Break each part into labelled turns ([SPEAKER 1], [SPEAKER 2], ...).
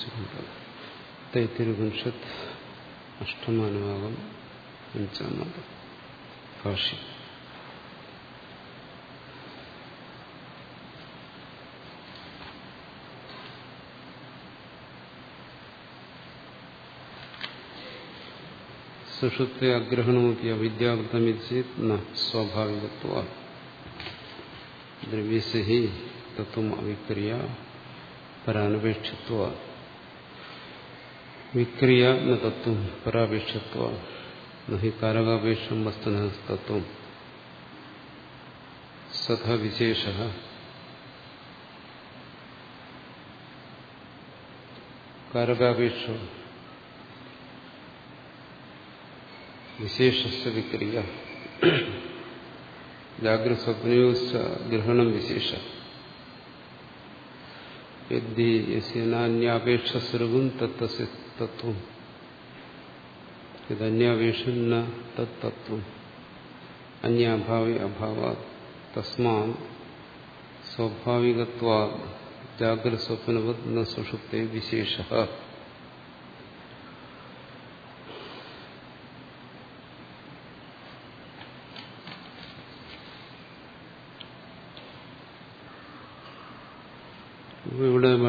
[SPEAKER 1] സ്മരിച്ചിട്ടുണ്ട് തൈത്തിരുപനിഷത്ത് അഷ്ടമാനുഭാഗം അഞ്ചാമത് ഭാഷ്യം സുഷുപ്തി അഗ്രഹണമൊക്കെ അവിദ്യാവൃത്തമിച്ചേത് ന സ്വാഭാവികത്വ ദ്രവ്യസഹി തത്വം അവിക്രിയ പരാനപേക്ഷത്വ വിക്രിയ ന തത്വം പരാപേക്ഷത്വ നഹി കാരകാപേക്ഷം വസ്തുന തത്വം സഥ വിശേഷ കാരകാപേക്ഷ വിശേഷസ് വിക്രിയ ജാഗ്രസ്വപ്നയോശ്ച ഗ്രഹണം വിശേഷ യദ്ദി യസ്യനാന്യാപേക്ഷസ്വരവും തത്വസ്യ തത്വം യദന്യാപേക്ഷം ന തത്വം അന്യാഭാവി അഭാവ തസ്മാ സ്വാഭാവികത്വാ ജാഗ്രസ്വപ്നവത് ന സുഷുപ്തേ വിശേഷ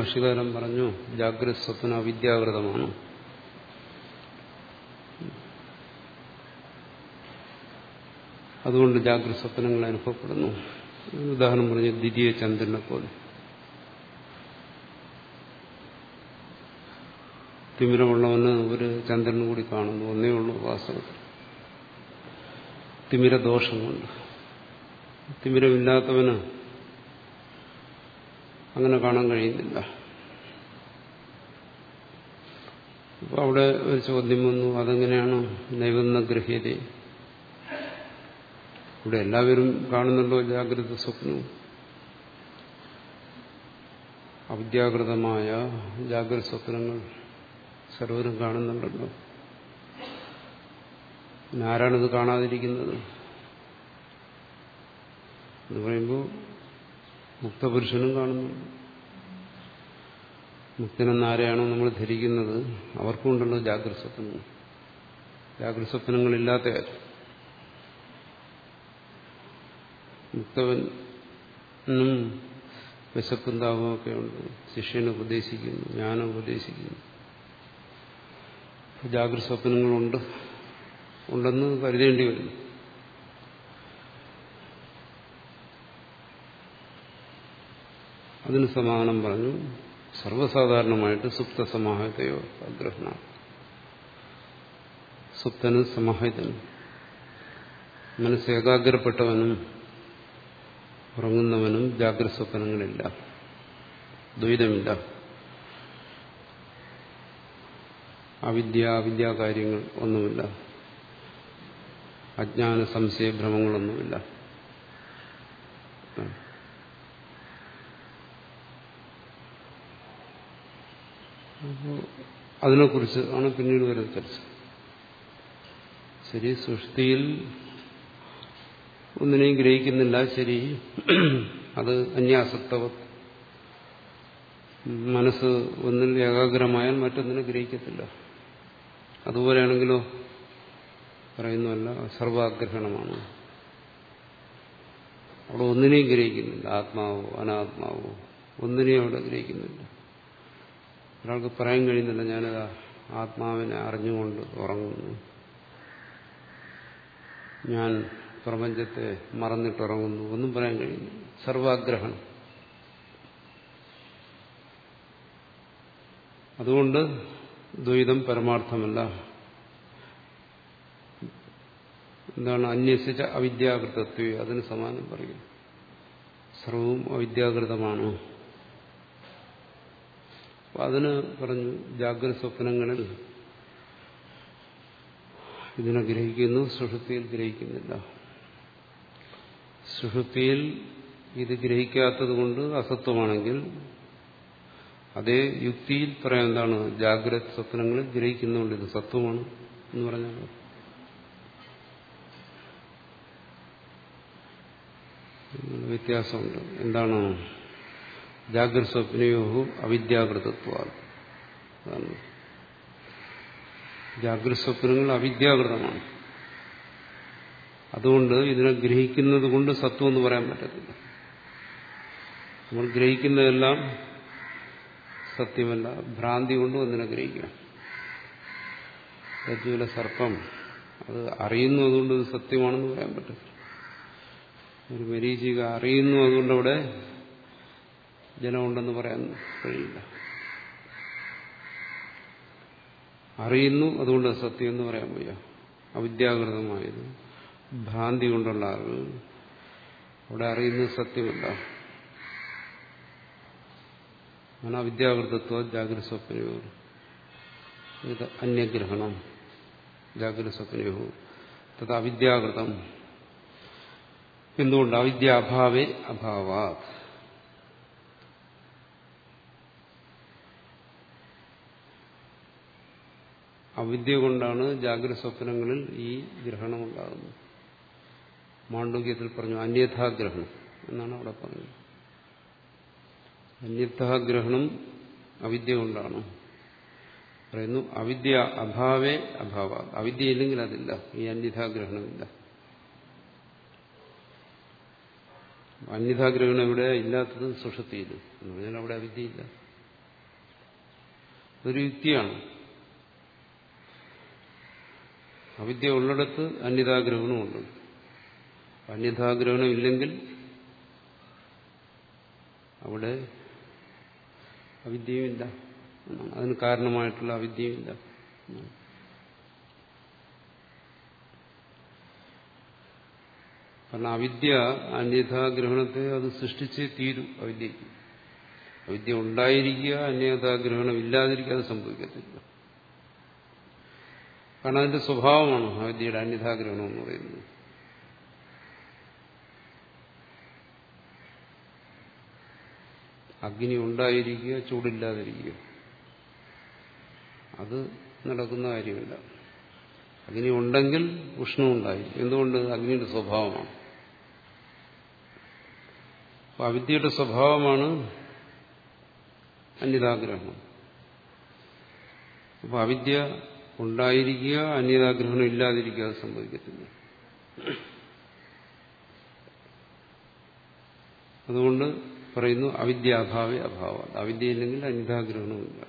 [SPEAKER 1] ഭാഷ്യകാരൻ പറഞ്ഞു ജാഗ്രത സ്വപ്ന അവിദ്യാകൃതമാണ് അതുകൊണ്ട് ജാഗ്രത സ്വപ്നങ്ങൾ അനുഭവപ്പെടുന്നു. ഉദാഹരണം പറഞ്ഞു ദ്വിതീയ ചന്ദ്രനെ പോലെ. തിമിരമുള്ളവന് ഒരു ചന്ദ്രൻ കൂടി കാണുന്നു ഒന്നേ ഉള്ളൂ വാസ്തവത്തിൽ. തിമിരദോഷം കൊണ്ട് തിമിരമില്ലാത്തവന് അങ്ങനെ കാണാൻ കഴിയുന്നില്ല. അവിടെ ഒരു ചോദ്യം വന്നു. അതെങ്ങനെയാണ് നൈവന്ന ഗ്രഹ്യത ഇവിടെ എല്ലാവരും കാണുന്നുണ്ടോ ജാഗ്രത സ്വപ്നം? അവിദ്യാകൃതമായ ജാഗ്രത സ്വപ്നങ്ങൾ സർവരും കാണുന്നുണ്ടല്ലോ. ആരാണിത് കാണാതിരിക്കുന്നത്? എന്ന് പറയുമ്പോൾ മുക്തപുരുഷനും കാണുന്നുണ്ട്. മുക്തനെന്ന് ആരെയാണോ നമ്മൾ ധരിക്കുന്നത്? അവർക്കുണ്ടല്ലോ ജാഗ്രത സ്വപ്നങ്ങൾ ജാഗ്രത സ്വപ്നങ്ങളില്ലാത്ത മുക്തവനും വിശപ്പും താപമൊക്കെ ഉണ്ട്. ശിഷ്യനെ ഉപദേശിക്കുന്നു ജ്ഞാനം ഉപദേശിക്കുന്നു. ജാഗ്രത സ്വപ്നങ്ങളുണ്ട് ഉണ്ടെന്ന് കരുതേണ്ടി വരുന്നു. അതിന് സമാനം പറഞ്ഞു. സർവസാധാരണമായിട്ട് സുപ്ത സമാഹിതയോ അഗ്രഹണ സുപ്തനും സമാഹിതനും. മനസ്സ് ഏകാഗ്രപ്പെട്ടവനും ഉറങ്ങുന്നവനും ജാഗ്രത സ്വപ്നങ്ങളില്ല ദ്വൈതമില്ല. അവിദ്യ അവിദ്യാകാര്യങ്ങൾ ഒന്നുമില്ല. അജ്ഞാന സംശയഭ്രമങ്ങളൊന്നുമില്ല അതിനെക്കുറിച്ച് ആണ് പിന്നീട് വരുന്ന ചർച്ച. ശരി സൃഷ്ടിയിൽ ഒന്നിനെയും ഗ്രഹിക്കുന്നില്ല ശരി. അത് അന്യാസക്തവ മനസ്സ് ഒന്നിൽ ഏകാഗ്രമായാൽ മറ്റൊന്നിനെ ഗ്രഹിക്കത്തില്ല. അതുപോലെയാണെങ്കിലോ പറയുന്നതല്ല സർവാഗ്രഹണമാണ്. അവിടെ ഒന്നിനെയും ഗ്രഹിക്കുന്നില്ല ആത്മാവോ അനാത്മാവോ. ഒന്നിനെയും അവിടെ ഗ്രഹിക്കുന്നില്ല. ഒരാൾക്ക് പറയാൻ കഴിയുന്നില്ല. ഞാൻ ആത്മാവിനെ അറിഞ്ഞുകൊണ്ട് ഉറങ്ങുന്നു. ഞാൻ പ്രപഞ്ചത്തെ മറന്നിട്ടുറങ്ങുന്നു. ഒന്നും പറയാൻ കഴിയുന്നു സർവാഗ്രഹണം അതുകൊണ്ട് ദ്വൈതം പരമാർത്ഥമല്ല. എന്താണ്? അന്വേഷിച്ച അവിദ്യാകൃതത്വ. അതിന് സമാനം പറയും സർവവും അവിദ്യാകൃതമാണ്. അതിന് പറഞ്ഞു ജാഗ്രത സ്വപ്നങ്ങളിൽ ഇതിനെ ഗ്രഹിക്കുന്നു സുഷുപ്തിയിൽ ഗ്രഹിക്കുന്നില്ല. സുഷുപ്തിയിൽ ഇത് ഗ്രഹിക്കാത്തത് കൊണ്ട് അസത്വമാണെങ്കിൽ അതേ യുക്തിയിൽ പറയാൻ എന്താണ്? ജാഗ്രത സ്വപ്നങ്ങളിൽ ഗ്രഹിക്കുന്നുണ്ട് ഇത് സത്വമാണ് എന്ന് പറഞ്ഞാൽ വ്യത്യാസമുണ്ട്. എന്താണ്? ജാഗ്രത സ്വപ്നയോഹു അവിദ്യാകൃതത്വ ജാഗ്രത സ്വപ്നങ്ങൾ അവിദ്യാകൃതമാണ്. അതുകൊണ്ട് ഇതിനെ ഗ്രഹിക്കുന്നത് കൊണ്ട് സത്വം എന്ന് പറയാൻ പറ്റത്തില്ല. നമ്മൾ ഗ്രഹിക്കുന്നതെല്ലാം സത്യമല്ല. ഭ്രാന്തി കൊണ്ടും ഒന്നിനെ ഗ്രഹിക്കണം? രജ്ജുവിലെ സർപ്പം. അത് അറിയുന്നു അതുകൊണ്ട് ഇത് സത്യമാണെന്ന് പറയാൻ പറ്റത്തില്ല. ഒരു മരീചിക അറിയുന്നു അതുകൊണ്ട് അവിടെ ജനമുണ്ടെന്ന് പറയാൻ കഴിയില്ല. അറിയുന്നു അതുകൊണ്ട് സത്യം എന്ന് പറയാൻ വയ്യ. അവിദ്യാകൃതമായത് ഭ്രാന്തി കൊണ്ടുള്ള അറിവ്. അവിടെ അറിയുന്നത് സത്യമല്ല. അങ്ങനെ അവിദ്യാകൃതത്വ ജാഗ്രത സ്വപ്നയോഗം ഇത് അന്യഗ്രഹണം ജാഗ്രത സ്വപ്നയോഗം തത് അവിദ്യാകൃതം. എന്തുകൊണ്ട്? അവിദ്യാഭാവേ അഭാവാത്. അവിദ്യ കൊണ്ടാണ് ജാഗ്രത സ്വപ്നങ്ങളിൽ ഈ ഗ്രഹണം ഉണ്ടാകുന്നത് മാണ്ഡവ്യത്തിൽ പറഞ്ഞു അന്യഥാഗ്രഹണം എന്നാണ് അവിടെ പറഞ്ഞത് അന്യഥാഗ്രഹണം അവിദ്യ കൊണ്ടാണ്. പറയുന്നു അവിദ്യ അഭാവേ അഭാവ അവിദ്യ ഇല്ലെങ്കിൽ അതില്ല ഈ അന്യഥാഗ്രഹണമില്ല. അന്യഥാഗ്രഹണം ഇവിടെ ഇല്ലാത്തത് സുഷത്തിയിൽ എന്ന് പറഞ്ഞാൽ അവിടെ അവിദ്യയില്ല ഒരു യുക്തിയാണ്. അവിദ്യ ഉള്ളിടത്ത് അന്യതാഗ്രഹണമുണ്ട് അന്യതാഗ്രഹണം ഇല്ലെങ്കിൽ അവിടെ അവിദ്യയുമില്ല. അതിന് കാരണമായിട്ടുള്ള അവിദ്യയുമില്ല. കാരണം അവിദ്യ അന്യതാഗ്രഹണത്തെ അത് സൃഷ്ടിച്ചേ തീരും അവിദ്യയ്ക്ക്. അവിദ്യ ഉണ്ടായിരിക്കുക അന്യതാഗ്രഹണം ഇല്ലാതിരിക്കുക അത് സംഭവിക്കത്തില്ല. കാരണം അതിന്റെ സ്വഭാവമാണ് അവിദ്യയുടെ അന്യതാഗ്രഹണം എന്ന് പറയുന്നത്. അഗ്നി ഉണ്ടായിരിക്കുക ചൂടില്ലാതിരിക്കുക. അത് നടക്കുന്ന കാര്യമില്ല. അഗ്നി ഉണ്ടെങ്കിൽ ഉഷ്ണമുണ്ടായി എന്തുകൊണ്ട്? അഗ്നിയുടെ സ്വഭാവമാണ്. അപ്പൊ അവിദ്യയുടെ സ്വഭാവമാണ് അന്യതാഗ്രഹം അപ്പൊ അവിദ്യ ഉണ്ടായിരിക്കുക അന്യതാഗ്രഹണം ഇല്ലാതിരിക്കുക അത് സംഭവിക്കത്തില്ല. അതുകൊണ്ട് പറയുന്നു അവിദ്യാഭാവി അഭാവ. അവിദ്യയില്ലെങ്കിൽ അന്യതാഗ്രഹണമില്ല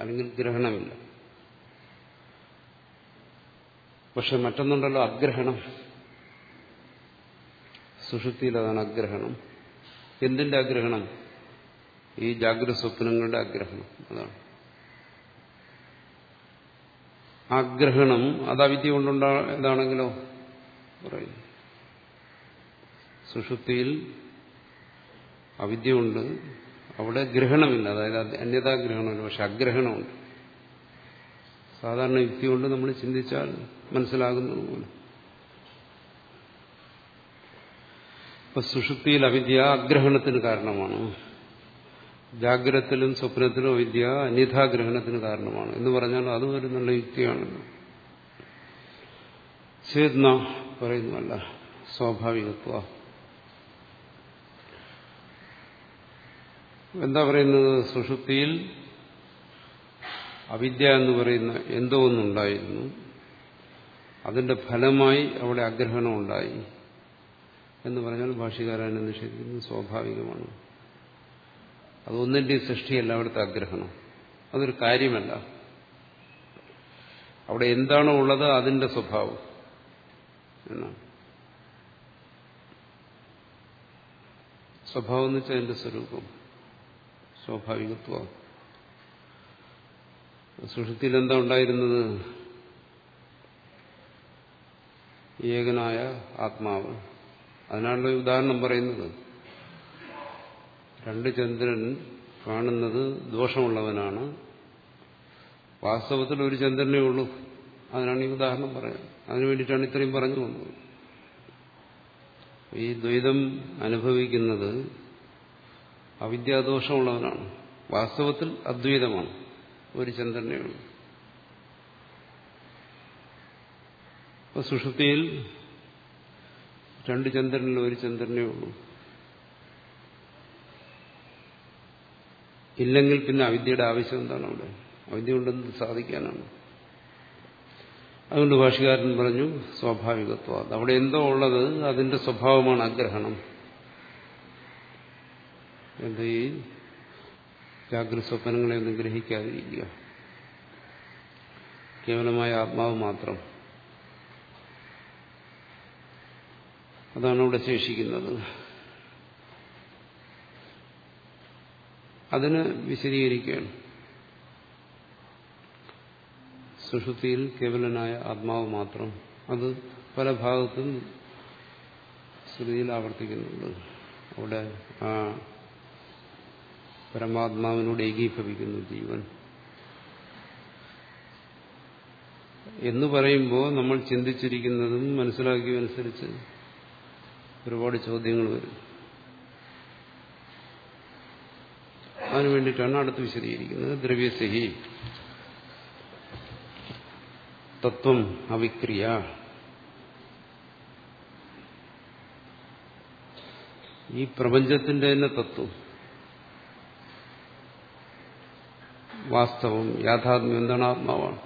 [SPEAKER 1] അല്ലെങ്കിൽ ഗ്രഹണമില്ല. പക്ഷെ മറ്റൊന്നുണ്ടല്ലോ അഗ്രഹണം. സുഷുപ്തിയിൽ അതാണ് അഗ്രഹണം. എന്തിന്റെ അഗ്രഹണം? ഈ ജാഗ്രത സ്വപ്നങ്ങളുടെ അഗ്രഹണം. അതാണ്. ആഗ്രഹണം അത് അവിദ്യ കൊണ്ടുണ്ടാ ഇതാണെങ്കിലോ? പറയും. സുഷുപ്തിയിൽ അവിദ്യ ഉണ്ട് അവിടെ ഗ്രഹണമില്ല. അതായത് അന്യതാ അന്യതാഗ്രഹണമില്ല പക്ഷെ അഗ്രഹണമുണ്ട്. സാധാരണ യുക്തി കൊണ്ട് നമ്മൾ ചിന്തിച്ചാൽ മനസ്സിലാകുന്നത് പോലെ. ഇപ്പൊ സുഷുപ്തിയിൽ അവിദ്യ അഗ്രഹണത്തിന് കാരണമാണ്. ജാഗ്രതത്തിലും സ്വപ്നത്തിലും വിദ്യ അന്യഥാഗ്രഹണത്തിന് കാരണമാണ്. എന്ന് പറഞ്ഞാൽ അതും ഒരു നല്ല യുക്തിയാണല്ലോ. ചേതന പറയുന്നതല്ല സ്വാഭാവികത്വ. എന്താ പറയുന്നത്? സുഷുപ്തിയിൽ അവിദ്യ എന്ന് പറയുന്ന എന്തോ ഒന്നുണ്ടായിരുന്നു. അതിന്റെ ഫലമായി അവിടെ ആഗ്രഹണമുണ്ടായി. എന്ന് പറഞ്ഞാൽ ഭാഷകാരനെ നിഷേധിക്കുന്നത് സ്വാഭാവികമാണ്. അതൊന്നിന്റെ സൃഷ്ടിയല്ല അവിടുത്തെ ആഗ്രഹണം. അതൊരു കാര്യമല്ല. അവിടെ എന്താണോ ഉള്ളത് അതിന്റെ സ്വഭാവം എന്നാണ്. സ്വഭാവം എന്ന് വെച്ചാൽ അതിന്റെ സ്വരൂപം സ്വാഭാവികത്വം. സുഷുതിയിൽ എന്താ ഉണ്ടായിരുന്നത്? ഏകനായ ആത്മാവ്. അതിനാണല്ലോ ഉദാഹരണം പറയുന്നത്. രണ്ട് ചന്ദ്രൻ കാണുന്നത് ദോഷമുള്ളവനാണ്. വാസ്തവത്തിൽ ഒരു ചന്ദ്രനേ ഉള്ളൂ. അതിനാണ് ഈ ഉദാഹരണം പറയുന്നത്. അതിനു വേണ്ടിയിട്ടാണ് ഇത്രയും പറഞ്ഞു വന്നത്. ഈ ദ്വൈതം അനുഭവിക്കുന്നത് അവിദ്യാദോഷമുള്ളവനാണ്. വാസ്തവത്തിൽ അദ്വൈതമാണ്. ഒരു ചന്ദ്രനേ ഉള്ളൂ. അപ്പൊ രണ്ട് ചന്ദ്രനിൽ ഒരു ചന്ദ്രനേ ഉള്ളൂ. ഇല്ലെങ്കിൽ പിന്നെ അവിദ്യയുടെ ആവശ്യം എന്താണ് അവിടെ? അവിദ്യ കൊണ്ടെന്ന് സാധിക്കാനാണ്. അതുകൊണ്ട് ഭാഷകാരൻ പറഞ്ഞു സ്വാഭാവികത്വം അവിടെ എന്തോ ഉള്ളത് അതിന്റെ സ്വഭാവമാണ് ആഗ്രഹണം. എന്ത് ഈ ജാഗ്രത സ്വപ്നങ്ങളെ ഒന്നും ഗ്രഹിക്കാതിരിക്കുക. കേവലമായ ആത്മാവ് മാത്രം. അതാണ് ഇവിടെ ശേഷിക്കുന്നത്. അതിന് വിശദീകരിക്കുകയാണ്. സുഷുതിയിൽ കേവലനായ ആത്മാവ് മാത്രം അത് പല ഭാഗത്തും ശ്രുതിയിൽ ആവർത്തിക്കുന്നുണ്ട് അവിടെ ആ പരമാത്മാവിനോട് ഏകീഭവിക്കുന്നു ജീവൻ. എന്ന് പറയുമ്പോൾ നമ്മൾ ചിന്തിച്ചിരിക്കുന്നതും മനസ്സിലാക്കിയതനുസരിച്ച് ഒരുപാട് ചോദ്യങ്ങൾ വരും. അതിനു വേണ്ടിയിട്ടാണ് അടുത്ത് വിശദീകരിക്കുന്നത്. ദ്രവ്യസഹി. തത്വം അവിക്രിയ. ഈ പ്രപഞ്ചത്തിന്റെ തന്നെ തത്വം. വാസ്തവം യാഥാത്മ്യം എന്താണ് ആത്മാവാണ്.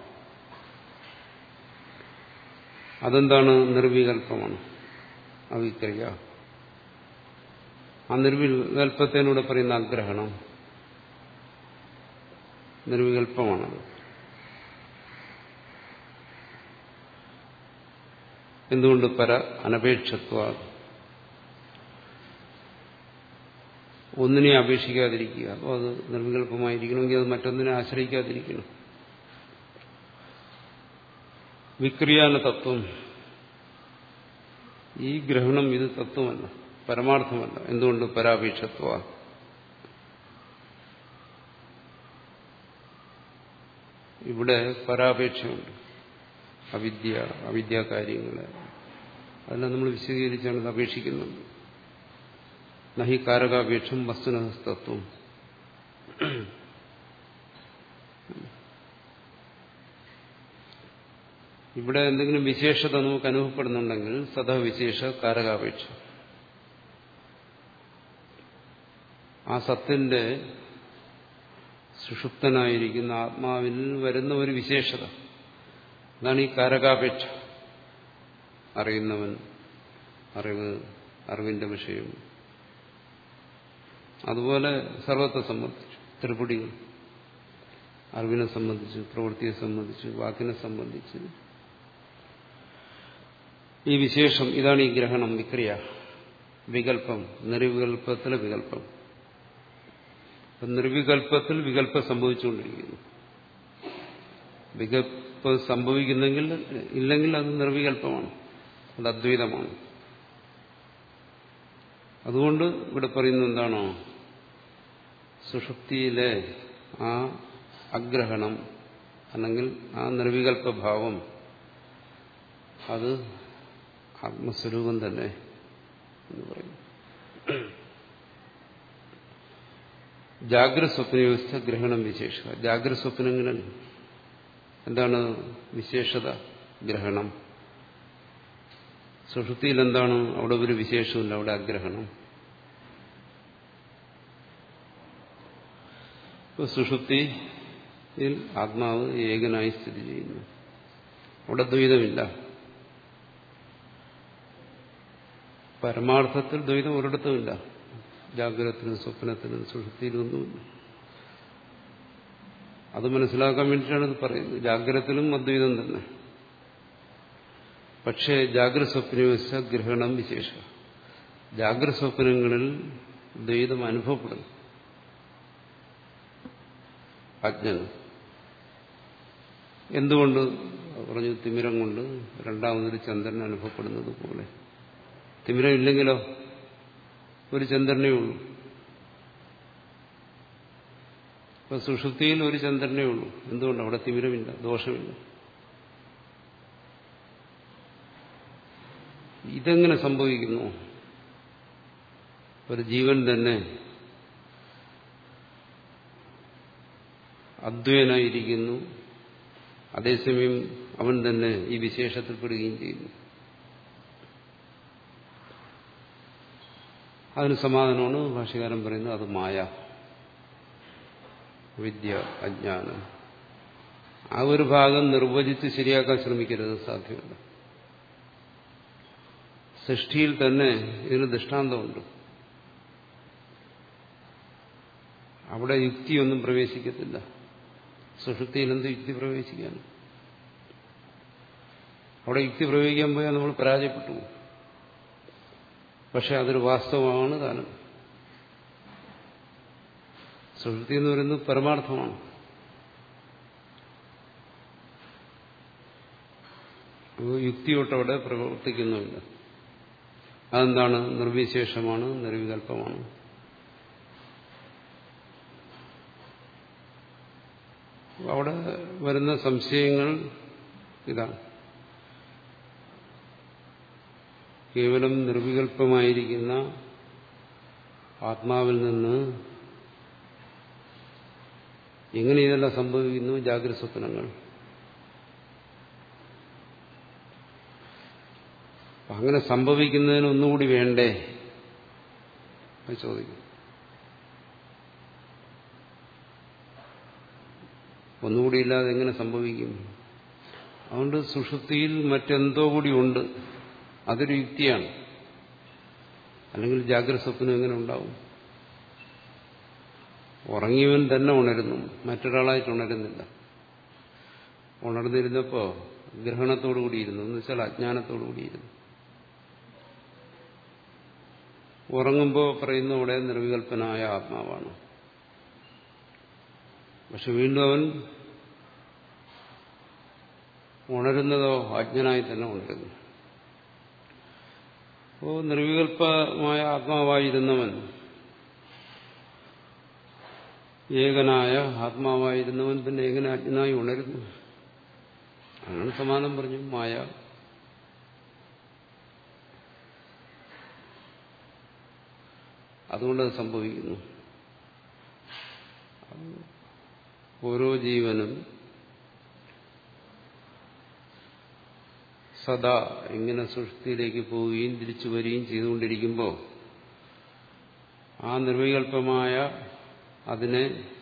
[SPEAKER 1] അതെന്താണ് നിർവികൽപ്പമാണ്? അവിക്രിയ. ആ നിർവികൽപ്പത്തിനൂടെ പറയുന്ന ആഗ്രഹണം. നിർവികൽപ്പമാണത് എന്തുകൊണ്ട് പര അനപേക്ഷത്വ? ഒന്നിനെ അപേക്ഷിക്കാതിരിക്കുക. അപ്പോൾ അത് നിർവികല്പമായിരിക്കണമെങ്കിൽ അത് മറ്റൊന്നിനെ ആശ്രയിക്കാതിരിക്കണം. വിക്രിയാന തത്വം. ഈ ഗ്രഹണം ഇത് തത്വമല്ല പരമാർത്ഥമല്ല. എന്തുകൊണ്ട് പരാപേക്ഷത്വ? ഇവിടെ പരാപേക്ഷയുണ്ട്. അവിദ്യ അവിദ്യാകാര്യങ്ങളെ അതെല്ലാം നമ്മൾ വിശദീകരിച്ചാണ് അപേക്ഷിക്കുന്നത്. നഹി കാരകാപേക്ഷം വസ്തുനഹസ്തത്വം. ഇവിടെ എന്തെങ്കിലും വിശേഷത നമുക്ക് അനുഭവപ്പെടുന്നുണ്ടെങ്കിൽ സദാ വിശേഷ കാരകാപേക്ഷ. ആ സത്തിന്റെ സുഷുപ്തനായിരിക്കുന്ന ആത്മാവിൽ വരുന്ന ഒരു വിശേഷത. അതാണ് ഈ കാരകാപേക്ഷ. അറിയുന്നവൻ അറിവ് അറിവിന്റെ വിഷയം. അതുപോലെ സർവത്തെ സംബന്ധിച്ചു ത്രിപുടികൾ. അറിവിനെ സംബന്ധിച്ച് പ്രവൃത്തിയെ സംബന്ധിച്ച് വാക്കിനെ സംബന്ധിച്ച്. ഈ വിശേഷം ഇതാണ് ഈ ഗ്രഹണം വിക്രിയ. വികല്പം നിർവികല്പത്തിലെ വികല്പം നിർവികല്പത്തിൽ വികല്പം സംഭവിച്ചുകൊണ്ടിരിക്കുന്നു. വികല്പം സംഭവിക്കുന്നെങ്കിൽ ഇല്ലെങ്കിൽ അത് നിർവികൽപ്പമാണ്. അത് അദ്വൈതമാണ്. അതുകൊണ്ട് ഇവിടെ പറയുന്നത് എന്താണോ? സുഷുപ്തിയിലെ ആ അഗ്രഹണം അല്ലെങ്കിൽ ആ നിർവികൽപ്പഭാവം അത് ആത്മസ്വരൂപം തന്നെ എന്ന് പറയുന്നു ജാഗ്രത സ്വപ്നവ്യവസ്ഥ ഗ്രഹണം വിശേഷ ജാഗ്രത സ്വപ്നങ്ങളിൽ എന്താണ് വിശേഷത? ഗ്രഹണം. സുഷുതിയിൽ എന്താണ്? അവിടെ ഒരു വിശേഷമില്ല അവിടെ അഗ്രഹണം. ഇപ്പോൾ സുഷുപ്തിയിൽ ആത്മാവ് ഏകനായി സ്ഥിതി ചെയ്യുന്നു. അവിടെ ദ്വൈതമില്ല. പരമാർത്ഥത്തിൽ ദ്വൈതം ഒരിടത്തുമില്ല. ജാഗ്രതത്തിനും സ്വപ്നത്തിനും സുഷുപ്തിയിലൊന്നുമില്ല അത് മനസ്സിലാക്കാൻ വേണ്ടിയിട്ടാണ് ഇത് പറയുന്നത്. ജാഗ്രതത്തിലും അദ്വൈതം തന്നെ. പക്ഷേ ജാഗ്രത സ്വപ്നവശ ഗ്രഹണം വിശേഷ. ജാഗ്രത സ്വപ്നങ്ങളിൽ ദ്വൈതം അനുഭവപ്പെടുന്നു. അജ്ഞന് എന്തുകൊണ്ട്? പറഞ്ഞു തിമിരം കൊണ്ട് രണ്ടാമതൊരു ചന്ദ്രൻ അനുഭവപ്പെടുന്നത് പോലെ. തിമിരം ഇല്ലെങ്കിലോ? ഒരു ചന്ദ്രനേ ഉള്ളൂ. ഇപ്പൊ സുഷുപ്തിയിൽ ഒരു ചന്ദ്രനേ ഉള്ളൂ. എന്തുകൊണ്ട്? അവിടെ തിമിരമില്ല ദോഷമില്ല. ഇതെങ്ങനെ സംഭവിക്കുന്നു? ഒരു ജീവൻ തന്നെ അദ്വൈനായിരിക്കുന്നു അതേസമയം അവൻ തന്നെ ഈ വിശേഷത്തിൽപ്പെടുകയും ചെയ്യുന്നു. അതിന് സമാധാനമാണ് ഭാഷകാരൻ പറയുന്നത് അത് മായ. വിദ്യ അജ്ഞാനം. ആ ഒരു ഭാഗം നിർവചിച്ച് ശരിയാക്കാൻ ശ്രമിക്കരുത് സാധ്യമല്ല. സൃഷ്ടിയിൽ തന്നെ ഇതിന് ദൃഷ്ടാന്തമുണ്ട്. അവിടെ യുക്തിയൊന്നും പ്രവേശിക്കത്തില്ല. സുഷുപ്തിയിൽ എന്ത് യുക്തി പ്രവേശിക്കാനും അവിടെ യുക്തി പ്രയോഗിക്കാൻ പോയാൽ നമ്മൾ പരാജയപ്പെട്ടു പക്ഷെ അതൊരു വാസ്തവമാണ് കാലം സുഷൃത്തി എന്ന് പറയുന്നത് പരമാർത്ഥമാണ്. യുക്തിയോട്ടവിടെ പ്രവർത്തിക്കുന്നുണ്ട്. അതെന്താണ്? നിർവിശേഷമാണ് നിർവികല്പമാണ് അവിടെ വരുന്ന സംശയങ്ങൾ ഇതാണ്. കേവലം നിർവികൽപ്പമായിരിക്കുന്ന ആത്മാവിൽ നിന്ന് എങ്ങനെ ഇതെല്ലാം സംഭവിക്കുന്നു? ജാഗ്രത സ്വപ്നങ്ങൾ. അങ്ങനെ സംഭവിക്കുന്നതിന് ഒന്നുകൂടി വേണ്ടേ? ചോദിക്കും. ഒന്നുകൂടി ഇല്ലാതെ എങ്ങനെ സംഭവിക്കും? അതുകൊണ്ട് സുഷുതിയിൽ മറ്റെന്തോ കൂടി ഉണ്ട്. അതൊരു യുക്തിയാണ്. അല്ലെങ്കിൽ ജാഗ്രത സ്വപ്നം എങ്ങനെ ഉണ്ടാവും? ഉറങ്ങിയവൻ തന്നെ ഉണരുന്നു മറ്റൊരാളായിട്ട് ഉണരുന്നില്ല. ഉണർന്നിരുന്നപ്പോ ഗ്രഹണത്തോടു കൂടിയിരുന്നു എന്ന് വെച്ചാൽ അജ്ഞാനത്തോടു കൂടിയിരുന്നു ഉറങ്ങുമ്പോൾ പറയുന്ന ഇവിടെ നിർവികൽപ്പനായ ആത്മാവാണ്. പക്ഷെ വീണ്ടും അവൻ ഉണരുന്നതോ അജ്ഞനായി തന്നെ ഉണരുന്നു. അപ്പോൾ നിർവികൽപ്പമായ ആത്മാവായിരുന്നവൻ. ഏകനായ ആത്മാവായിരുന്നവൻ പിന്നെ ഏകന അജ്ഞനായി ഉണരുന്നു. അങ്ങനെ സമാനം പറഞ്ഞു മായ. അതുകൊണ്ടത് സംഭവിക്കുന്നു. ഓരോ ജീവനും സദാ ഇങ്ങനെ സൃഷ്ടിയിലേക്ക് പോവുകയും തിരിച്ചു വരികയും ചെയ്തുകൊണ്ടിരിക്കുമ്പോൾ ആ നിർവികല്പമായ അതിനെ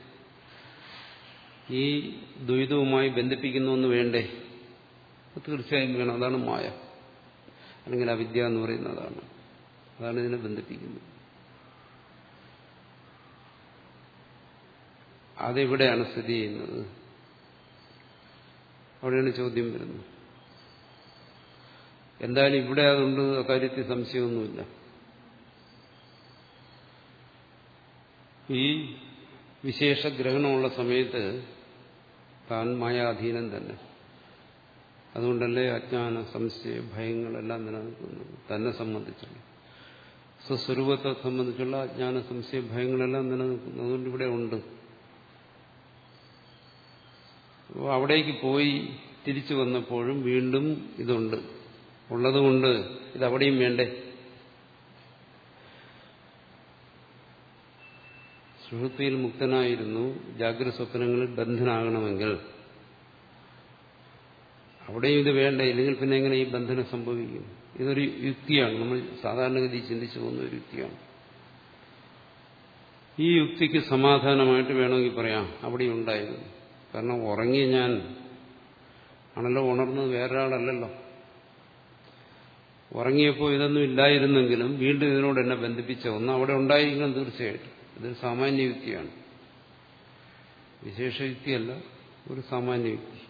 [SPEAKER 1] ഈ ദ്വൈതവുമായി ബന്ധിപ്പിക്കുന്നു വേണ്ടേ? തീർച്ചയായും വേണം. അതാണ് മായ. അല്ലെങ്കിൽ അവിദ്യ എന്ന് പറയുന്നതാണ്. അതാണ് ഇതിനെ ബന്ധിപ്പിക്കുന്നത്. അതെവിടെയാണ് സ്ഥിതി ചെയ്യുന്നത്? അവിടെയാണ് ചോദ്യം വരുന്നത്. എന്തായാലും ഇവിടെ അതുണ്ട് അക്കാര്യത്തിൽ സംശയമൊന്നുമില്ല. ഈ വിശേഷ ഗ്രഹണമുള്ള സമയത്ത് താൻ മായാധീനം തന്നെ. അതുകൊണ്ടല്ലേ അജ്ഞാന സംശയ ഭയങ്ങളെല്ലാം നിലനിൽക്കുന്നത് തന്നെ സംബന്ധിച്ചുള്ള സ്വസ്വരൂപത്തെ സംബന്ധിച്ചുള്ള അജ്ഞാന സംശയ ഭയങ്ങളെല്ലാം നിലനിൽക്കുന്നു. അതുകൊണ്ട് ഇവിടെ ഉണ്ട്. അവിടേക്ക് പോയി തിരിച്ചു വന്നപ്പോഴും വീണ്ടും ഇതുണ്ട്. ഉള്ളതുകൊണ്ട് ഇതവിടെയും വേണ്ടേ? സുഹൃത്തിയിൽ മുക്തനായിരുന്നു ജാഗ്രത സ്വപ്നങ്ങളിൽ ബന്ധനാകണമെങ്കിൽ. അവിടെയും ഇത് വേണ്ട? ഇല്ലെങ്കിൽ പിന്നെ എങ്ങനെ ഈ ബന്ധനം സംഭവിക്കും? ഇതൊരു യുക്തിയാണ്. നമ്മൾ സാധാരണഗതി ചിന്തിച്ചു പോകുന്ന ഒരു യുക്തിയാണ്. ഈ യുക്തിക്ക് സമാധാനമായിട്ട് വേണമെങ്കിൽ പറയാം. അവിടെ ഉണ്ടായിരുന്നു. കാരണം ഉറങ്ങി ഞാൻ ആണല്ലോ ഉണർന്നത്. വേറൊരാളല്ലല്ലോ. ഉറങ്ങിയപ്പോൾ ഇതൊന്നും ഇല്ലായിരുന്നെങ്കിലും വീണ്ടും ഇതിനോട് എന്നെ ബന്ധിപ്പിച്ച ഒന്ന് അവിടെ ഉണ്ടായിരിക്കണം തീർച്ചയായിട്ടും. ഇതൊരു സാമാന്യ യുക്തിയാണ് വിശേഷ യുക്തിയല്ല ഒരു സാമാന്യ യുക്തി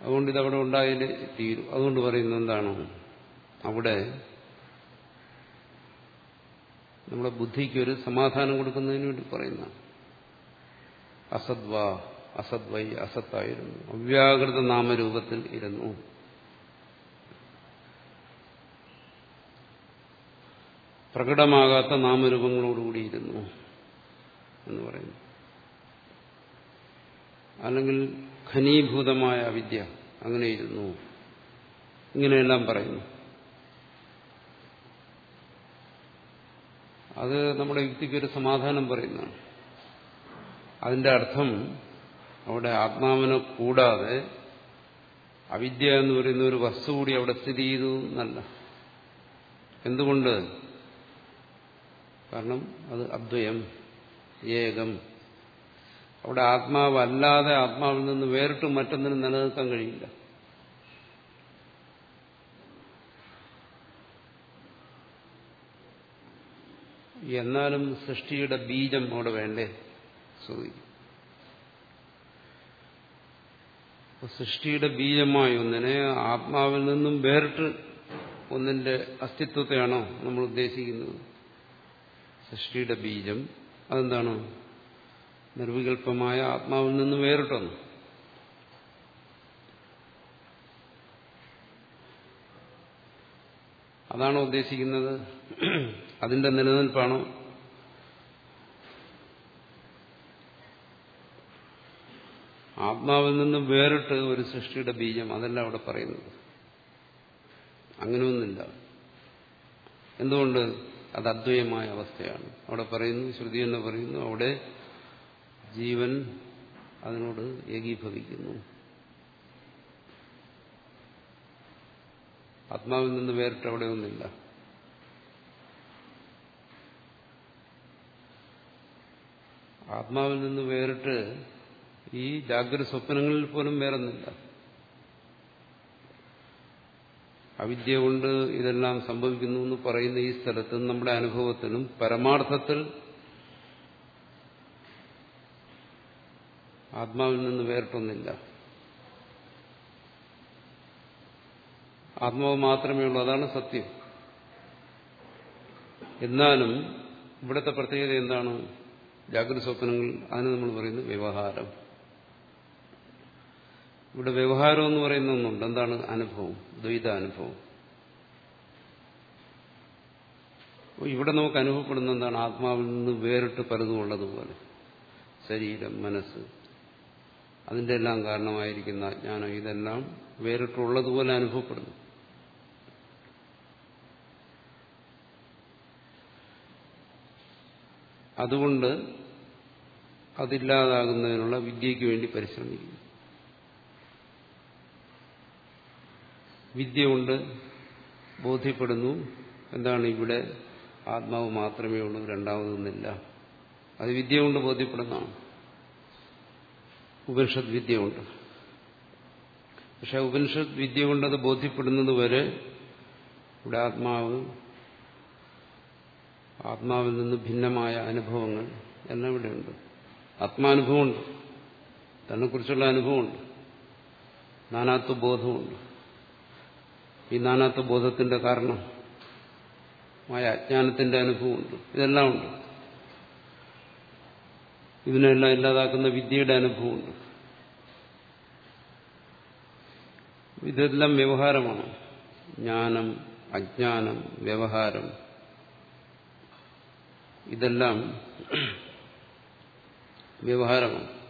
[SPEAKER 1] അതുകൊണ്ട് ഇതവിടെ ഉണ്ടായാലേ തീരും. അതുകൊണ്ട് പറയുന്നത് എന്താണ്? അവിടെ നമ്മുടെ ബുദ്ധിക്ക് ഒരു സമാധാനം കൊടുക്കുന്നതിന് വേണ്ടി പറയുന്ന അസദ്വ അസദ്വൈ അസത്തായിരുന്നു. അവ്യാകൃത നാമരൂപത്തിൽ ഇരുന്നു. പ്രകടമാകാത്ത നാമരൂപങ്ങളോടുകൂടിയിരുന്നു എന്ന് പറയുന്നു. അല്ലെങ്കിൽ ഖനീഭൂതമായ അവിദ്യ അങ്ങനെയിരുന്നു ഇങ്ങനെയെല്ലാം പറയുന്നു. അത് നമ്മുടെ യുക്തിക്കൊരു സമാധാനം പറയുന്നതാണ്. അതിന്റെ അർത്ഥം അവിടെ ആത്മാവിനെ കൂടാതെ അവിദ്യ എന്ന് പറയുന്ന ഒരു വസ്തു കൂടി അവിടെ സ്ഥിതി ചെയ്തു എന്നല്ല. എന്തുകൊണ്ട്? കാരണം അത് അദ്വയം ഏകം. അവിടെ ആത്മാവല്ലാതെ ആത്മാവിൽ നിന്ന് വേറിട്ട് മറ്റൊന്നിനും നിലനിൽക്കാൻ കഴിയില്ല. എന്നാലും സൃഷ്ടിയുടെ ബീജം അവിടെ വേണ്ടേ? ചോദിക്കും സൃഷ്ടിയുടെ ബീജമായ ഒന്നിനെ ആത്മാവിൽ നിന്നും വേറിട്ട് ഒന്നിന്റെ അസ്തിത്വത്തെയാണോ നമ്മൾ ഉദ്ദേശിക്കുന്നത്? സൃഷ്ടിയുടെ ബീജം അതെന്താണ്? നിർവികല്പമായ ആത്മാവിൽ നിന്ന് വേറിട്ടൊന്ന്. അതാണോ ഉദ്ദേശിക്കുന്നത്? അതിന്റെ നിലനിൽപ്പാണോ? ആത്മാവിൽ നിന്നും വേറിട്ട് ഒരു സൃഷ്ടിയുടെ ബീജം അതല്ല അവിടെ പറയുന്നത്. അങ്ങനെയൊന്നുമില്ല. എന്തുകൊണ്ട്? അത് അദ്വയമായ അവസ്ഥയാണ്. അവിടെ പറയുന്നു ശ്രുതി എന്ന് പറയുന്നു അവിടെ ജീവൻ അതിനോട് ഏകീഭവിക്കുന്നു. ആത്മാവിൽ നിന്ന് വേറിട്ട് അവിടെ ഒന്നില്ല ആത്മാവിൽ നിന്ന് വേറിട്ട് ഈ ജാഗ്രത സ്വപ്നങ്ങളിൽ പോലും വേറൊന്നില്ല അവിദ്യ കൊണ്ട് ഇതെല്ലാം സംഭവിക്കുന്നു എന്ന് പറയുന്ന ഈ സ്ഥലത്ത് നമ്മുടെ അനുഭവത്തിനും പരമാർത്ഥത്തിൽ ആത്മാവിൽ നിന്ന് വേറിട്ടൊന്നില്ല ആത്മാവ് മാത്രമേ ഉള്ളൂ അതാണ് സത്യം. എന്നാലും ഇവിടുത്തെ പ്രത്യേകത എന്താണ്? ജാഗ്രത സ്വപ്നങ്ങൾ അതിന് നമ്മൾ പറയുന്നത് വ്യവഹാരം. ഇവിടെ വ്യവഹാരം എന്ന് പറയുന്ന ഒന്നുണ്ട് എന്താണ് അനുഭവം? ദ്വൈത അനുഭവം. ഇവിടെ നമുക്ക് അനുഭവപ്പെടുന്ന എന്താണ്? ആത്മാവിൽ നിന്ന് വേറിട്ട് പലതും ഉള്ളതുപോലെ. ശരീരം മനസ്സ്. അതിന്റെ എല്ലാം കാരണമായിരിക്കുന്ന അജ്ഞാനം ഇതെല്ലാം വേറിട്ടുള്ളതുപോലെ അനുഭവപ്പെടുന്നു. അതുകൊണ്ട് അതില്ലാതാകുന്നതിനുള്ള വിദ്യയ്ക്ക് വേണ്ടി പരിശ്രമിക്കുന്നു. വിദ്യ കൊണ്ട് ബോധ്യപ്പെടുന്നു. എന്താണ് ഇവിടെ ആത്മാവ് മാത്രമേ ഉള്ളൂ രണ്ടാമതൊന്നില്ല അത് വിദ്യ കൊണ്ട് ബോധ്യപ്പെടുന്നതാണ്. ഉപനിഷത്ത് വിദ്യ കൊണ്ട് പക്ഷെ ഉപനിഷത്ത് വിദ്യ കൊണ്ടത് ബോധ്യപ്പെടുന്നത് വരെ ഇവിടെ ആത്മാവ് ആത്മാവിൽ നിന്ന് ഭിന്നമായ അനുഭവങ്ങൾ എല്ലാം ഇവിടെയുണ്ട്. ആത്മാനുഭവമുണ്ട്. തന്നെക്കുറിച്ചുള്ള അനുഭവമുണ്ട്. നാനാത്വ ബോധമുണ്ട് ഈ നാനാത്വ ബോധത്തിന്റെ കാരണമായ അജ്ഞാനത്തിന്റെ അനുഭവമുണ്ട്. ഇതെല്ലാം ഉണ്ട്. ഇതിനെല്ലാം ഇല്ലാതാക്കുന്ന വിദ്യയുടെ അനുഭവമുണ്ട്. ഇതെല്ലാം വ്യവഹാരമാണ്. ജ്ഞാനം അജ്ഞാനം വ്യവഹാരം. ഇതെല്ലാം വ്യവഹാരമാണ്.